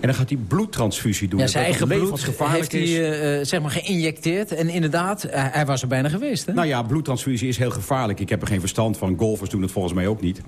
En dan gaat hij bloedtransfusie doen. Ja, zijn eigen bloed heeft hij is. eh, zeg maar geïnjecteerd. En inderdaad, hij was er bijna geweest. Hè? Nou ja, bloedtransfusie is heel gevaarlijk. Ik heb er geen verstand van. Golfers doen het volgens mij ook niet.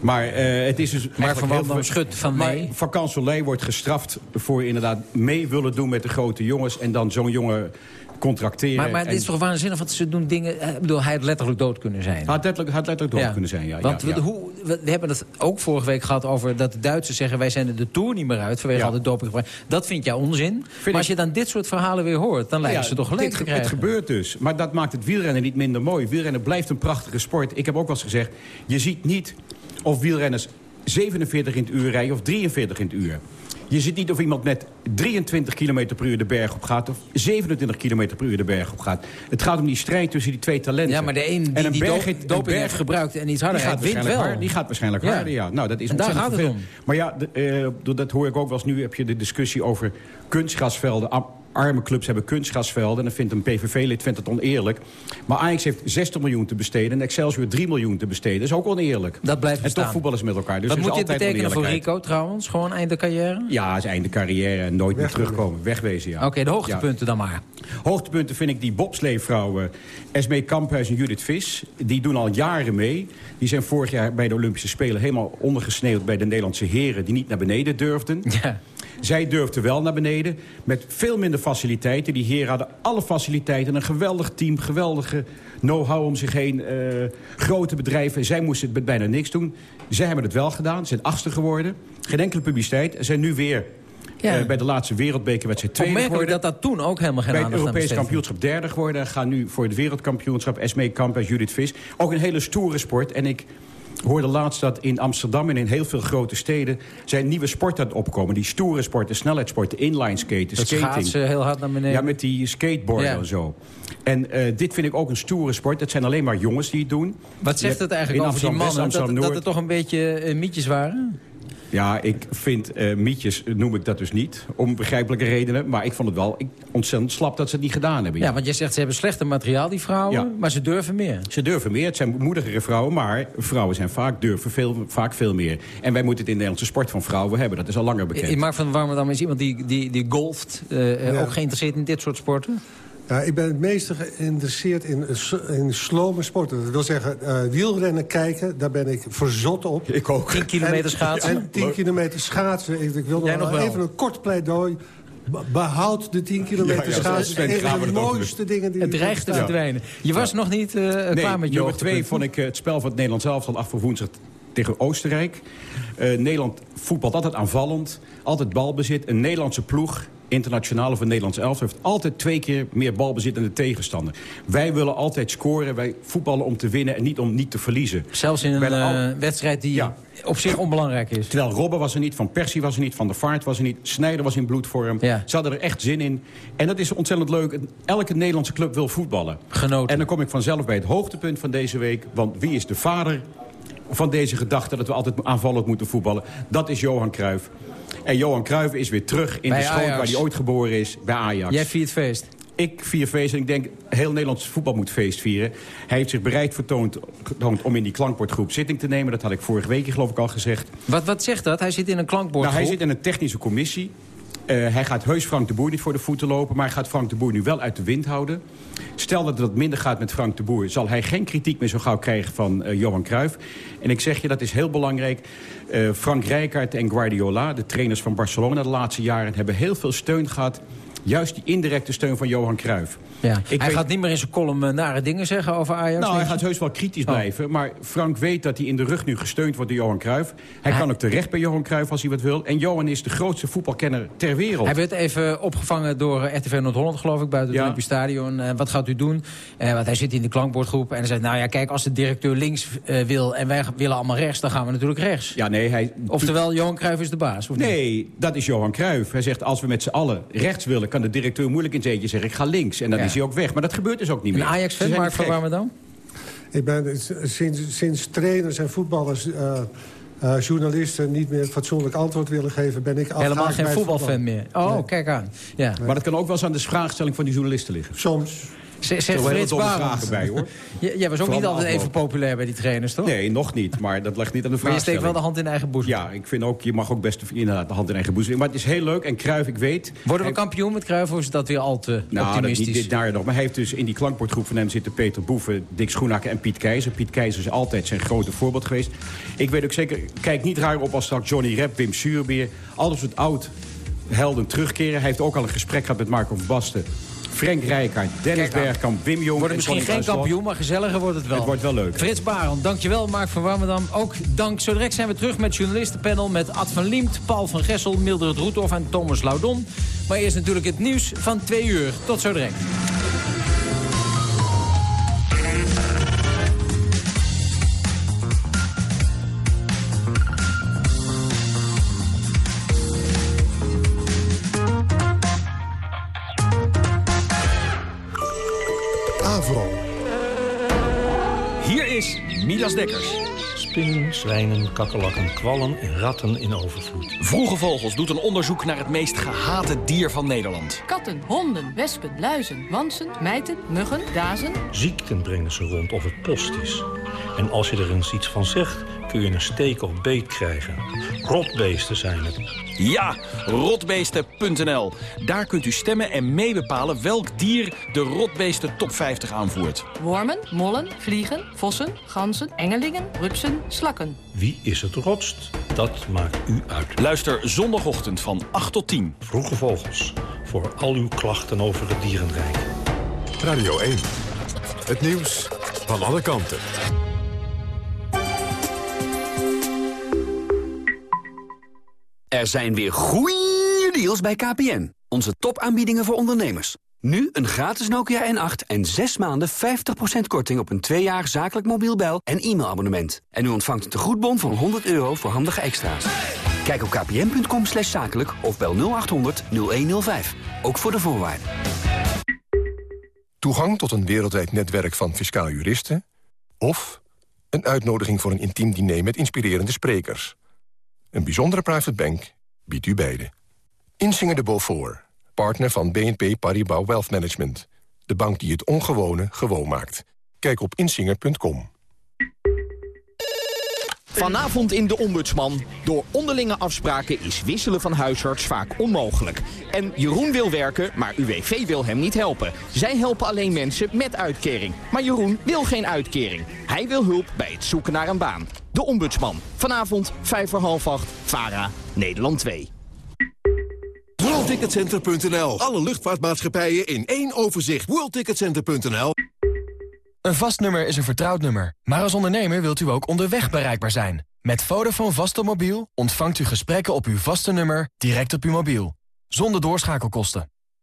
Maar eh, het is dus eigenlijk Van Wandam veel- schudt van Maar. Vacan Soleil wordt gestraft voor inderdaad mee willen doen met de grote jongens... en dan zo'n jongen contracteren. Maar, maar dit is toch waanzinnig, want ze doen dingen... eh, Ik bedoel, hij had letterlijk dood kunnen zijn. Had letterlijk, had letterlijk dood kunnen zijn, ja. Want ja, we. Hoe, we hebben het ook vorige week gehad over dat de Duitsers zeggen... wij zenden de Tour niet meer uit vanwege al de dopinggebruik. Dat vind jij onzin. maar als je dan dit soort verhalen weer hoort... dan lijken ze toch gelijk dit te ge- krijgen. Het gebeurt dus. Maar dat maakt het wielrennen niet minder mooi. Wielrennen blijft een prachtige sport. Ik heb ook wel eens gezegd... je ziet niet of wielrenners 47 in het uur rijden of 43 in het uur. Je ziet niet of iemand met 23 km per uur de berg op gaat... of 27 km per uur de berg op gaat. Het gaat om die strijd tussen die twee talenten. Ja, maar de een die, En een die berg- een doping berg- heeft gebruikt en iets harder die gaat wint wel. Die gaat waarschijnlijk Ja. harder, ja. Nou, dat is En daar ontzettend gaat het vervelend. Maar ja, de, eh, dat hoor ik ook wel eens nu. Heb je de discussie over kunstgrasvelden. Arme clubs hebben kunstgrasvelden. En dan vindt een PVV-lid vindt het oneerlijk. Maar Ajax heeft 60 miljoen te besteden. En Excelsior 3 miljoen te besteden. Dat is ook oneerlijk. Dat blijft En bestaan. toch voetballen ze met elkaar. Dus Wat moet dit betekenen voor. Rico trouwens? Gewoon einde carrière? Ja, is einde carrière en nooit meer terugkomen. Wegwezen, ja. Oké, de hoogtepunten dan maar. Hoogtepunten vind ik die bobsleevrouwen Esmee Kamphuis en Judith Vis. Die doen al jaren mee. Die zijn vorig jaar bij de Olympische Spelen helemaal ondergesneeuwd... bij de Nederlandse heren die niet naar beneden durfden. Ja. Zij durfden wel naar beneden, met veel minder faciliteiten. Die heren hadden alle faciliteiten, een geweldig team... geweldige know-how om zich heen, eh, grote bedrijven. Zij moesten het met bijna niks doen. Zij hebben het wel gedaan, ze zijn achtste geworden. Geen enkele publiciteit. Ze zijn nu weer Ja. eh, bij de laatste wereldbekerwedstrijd tweede Opmerkelijk geworden. dat dat toen ook helemaal geen Bij het Europees kampioenschap derde geworden. En gaan nu voor het wereldkampioenschap Esmee Kamp en Judith Vis. Ook een hele stoere sport. En ik hoorde laatst dat in Amsterdam en in heel veel grote steden... zijn nieuwe sporten aan het opkomen. Die stoere sporten, snelheidssporten, inline skaten, Dat skating. schaatsen heel hard naar beneden. Ja, met die skateboarden Ja. en zo. En eh, dit vind ik ook een stoere sport. Het zijn alleen maar jongens die het doen. Wat zegt het eigenlijk over die mannen? Dat, dat het toch een beetje eh, mietjes waren? Ja, ik vind eh, mietjes, noem ik dat dus niet. Om begrijpelijke redenen. Maar ik vond het wel ik, ontzettend slap dat ze het niet gedaan hebben. Ja, want je zegt ze hebben slechter materiaal, die vrouwen. Ja. Maar ze durven meer. Ze durven meer. Het zijn moedigere vrouwen. Maar vrouwen zijn vaak, durven veel, vaak veel meer. En wij moeten het in de Nederlandse sport van vrouwen hebben. Dat is al langer bekend. In Mark van Warmerdam is iemand die, die, die golft. eh, eh, Ja. Ook geïnteresseerd in dit soort sporten? Ja, ik ben het meeste geïnteresseerd in, in slome sporten. Dat wil zeggen, uh, wielrennen kijken, daar ben ik verzot op. [LAUGHS] Ik ook. 10 kilometer schaatsen. En 10 kilometer schaatsen. Ik, ik wil nog, nog wel wel. even een kort pleidooi. Be- Behoud de 10 kilometer Ja, ja, schaatsen. Een van de mooiste dingen die Het dreigt te verdwijnen. Je was nog niet eh klaar met je nummer twee hoogtepunten. vond ik eh, het spel van het Nederlands elftal af voor woensdag tegen Oostenrijk. Eh, Nederland voetbalt altijd aanvallend, altijd balbezit. Een Nederlandse ploeg, internationaal of een Nederlands elftal... heeft altijd twee keer meer balbezit dan de tegenstander. Wij willen altijd scoren, wij voetballen om te winnen en niet om niet te verliezen. Zelfs in een de al- eh, wedstrijd die op zich onbelangrijk is. Terwijl Robben was er niet, Van Persie was er niet, Van der Vaart was er niet... Snijder was in bloedvorm. Ze hadden er echt zin in. En dat is ontzettend leuk. Elke Nederlandse club wil voetballen. Genoten. En dan kom ik vanzelf bij het hoogtepunt van deze week. Want wie is de vader van deze gedachte dat we altijd aanvallend moeten voetballen? Dat is Johan Cruijff. En Johan Cruijff is weer terug in Bij de schoot Ajax. waar hij ooit geboren is, bij Ajax. Jij viert feest. Ik vier feest en ik denk, heel Nederlands voetbal moet feest vieren. Hij heeft zich bereid vertoond getoond om in die klankbordgroep zitting te nemen. Dat had ik vorige week geloof ik al gezegd. Wat, wat zegt dat? Hij zit in een klankbord. Nou, hij zit in een technische commissie. Eh, hij gaat heus Frank de Boer niet voor de voeten lopen... maar hij gaat Frank de Boer nu wel uit de wind houden. Stel dat het minder gaat met Frank de Boer... zal hij geen kritiek meer zo gauw krijgen van eh, Johan Cruijff. En ik zeg je, dat is heel belangrijk. Eh, Frank Rijkaard en Guardiola, de trainers van Barcelona de laatste jaren... hebben heel veel steun gehad. Juist die indirecte steun van Johan Cruijff. Ja. Ik hij weet- gaat niet meer in zijn column eh, nare dingen zeggen over Ajax. Nou, hij gaat heus wel kritisch Oh. blijven. Maar Frank weet dat hij in de rug nu gesteund wordt door Johan Cruijff. Hij kan ook terecht bij Johan Cruijff als hij wat wil. En Johan is de grootste voetbalkenner ter wereld. Hij werd even opgevangen door eh, RTV Noord-Holland, geloof ik, buiten het Ja. Olympisch Stadion. Eh, wat gaat u doen? Want hij zit in de klankbordgroep en hij zegt... nou ja, kijk, als de directeur links wil en wij willen allemaal rechts... dan gaan we natuurlijk rechts. Ja, nee, hij... Oftewel, Johan Cruijff is de baas, of niet? Nee, dat is Johan Cruijff. Hij zegt, als we met z'n allen rechts willen... kan de directeur moeilijk in zijn eentje zeggen, ik ga links. En Ja. is hij ook weg. Maar dat gebeurt dus ook niet Een meer. Ajax-fan, Ze zijn Mark van. Warmerdam? Ik ben s- sinds, sinds trainers en voetballers... eh, eh, journalisten niet meer fatsoenlijk antwoord willen geven... ben ik Helemaal geen voetbalfan voetbal. meer. Oh, Nee. kijk aan. Ja. Maar dat kan ook wel eens aan de vraagstelling van die journalisten liggen. Soms. Er Zegt hele Frits vragen bij, hoor. [LAUGHS] Jij was ook Vooral niet altijd even populair bij die trainers, toch? Nee, nog niet. Maar dat ligt niet aan de Maar je steekt wel de hand in eigen boezem. Ja, ik vind ook, je mag ook best inderdaad de hand in eigen boezem. Maar het is heel leuk. En Cruijff, ik weet... Worden we kampioen met Cruijff of is dat weer al te Nou, optimistisch? niet dit jaar nog. Maar hij heeft dus in die klankbordgroep van hem zitten Peter Boeven, Dick Schoenaker en Piet Keizer. Piet Keizer is altijd zijn grote voorbeeld geweest. Ik weet ook zeker, kijk niet raar op als straks Johnny Rep, Wim Suurbeer... al dat soort oud helden terugkeren. Hij heeft ook al een gesprek gehad met Marco van Basten. Frank Rijkaard, Dennis. Bergkamp, Wim Jong... Worden en misschien geen kampioen, maar gezelliger wordt het wel. Het wordt wel leuk. Frits Barend, dankjewel. Mark van Warmerdam, ook dank. Zo direct zijn we terug met journalistenpanel... met Ad van Liemt, Paul van Gessel, Mildred Roethoff en Thomas Laudon. Maar eerst natuurlijk het nieuws van twee uur. Tot zo direct. Dekkers. Spinnen, zwijnen, kakkerlakken, kwallen en ratten in overvloed. Vroege Vogels doet een onderzoek naar het meest gehate dier van Nederland. Katten, honden, wespen, luizen, wansen, mijten, muggen, dazen. Ziekten brengen ze rond of het post is. En als je er eens iets van zegt, kun je een steek of beet krijgen. Rotbeesten zijn het. Ja, rotbeesten.nl. Daar kunt u stemmen en meebepalen welk dier de Rotbeesten Top 50 aanvoert. Wormen, mollen, vliegen, vossen, ganzen, engelingen, rupsen, slakken. Wie is het rotst? Dat maakt u uit. Luister zondagochtend van 8 tot 10. Vroege Vogels. Voor al uw klachten over het dierenrijk. Radio 1. Het nieuws van alle kanten. Er zijn weer goeie deals bij KPN. Onze topaanbiedingen voor ondernemers. Nu een gratis Nokia N8 en 6 maanden 50% korting op een 2 jaar zakelijk mobiel bel- en e-mailabonnement. En u ontvangt een tegoedbon van 100 euro voor handige extra's. Kijk op kpn.com slash zakelijk of bel 0800 0105. Ook voor de voorwaarden. Toegang tot een wereldwijd netwerk van fiscaal juristen... of een uitnodiging voor een intiem diner met inspirerende sprekers. Een bijzondere private bank biedt u beide. Insinger de Beaufort, partner van BNP Paribas Wealth Management. De bank die het ongewone gewoon maakt. Kijk op insinger.com. Vanavond in De Ombudsman. Door onderlinge afspraken is wisselen van huisarts vaak onmogelijk. En Jeroen wil werken, maar UWV wil hem niet helpen. Zij helpen alleen mensen met uitkering. Maar Jeroen wil geen uitkering. Hij wil hulp bij het zoeken naar een baan. De Ombudsman. Vanavond, vijf voor half acht. VARA, Nederland 2. WorldTicketCenter.nl. Alle luchtvaartmaatschappijen in één overzicht. WorldTicketCenter.nl. Een vast nummer is een vertrouwd nummer. Maar als ondernemer wilt u ook onderweg bereikbaar zijn. Met Vodafone vaste mobiel ontvangt u gesprekken op uw vaste nummer direct op uw mobiel. Zonder doorschakelkosten.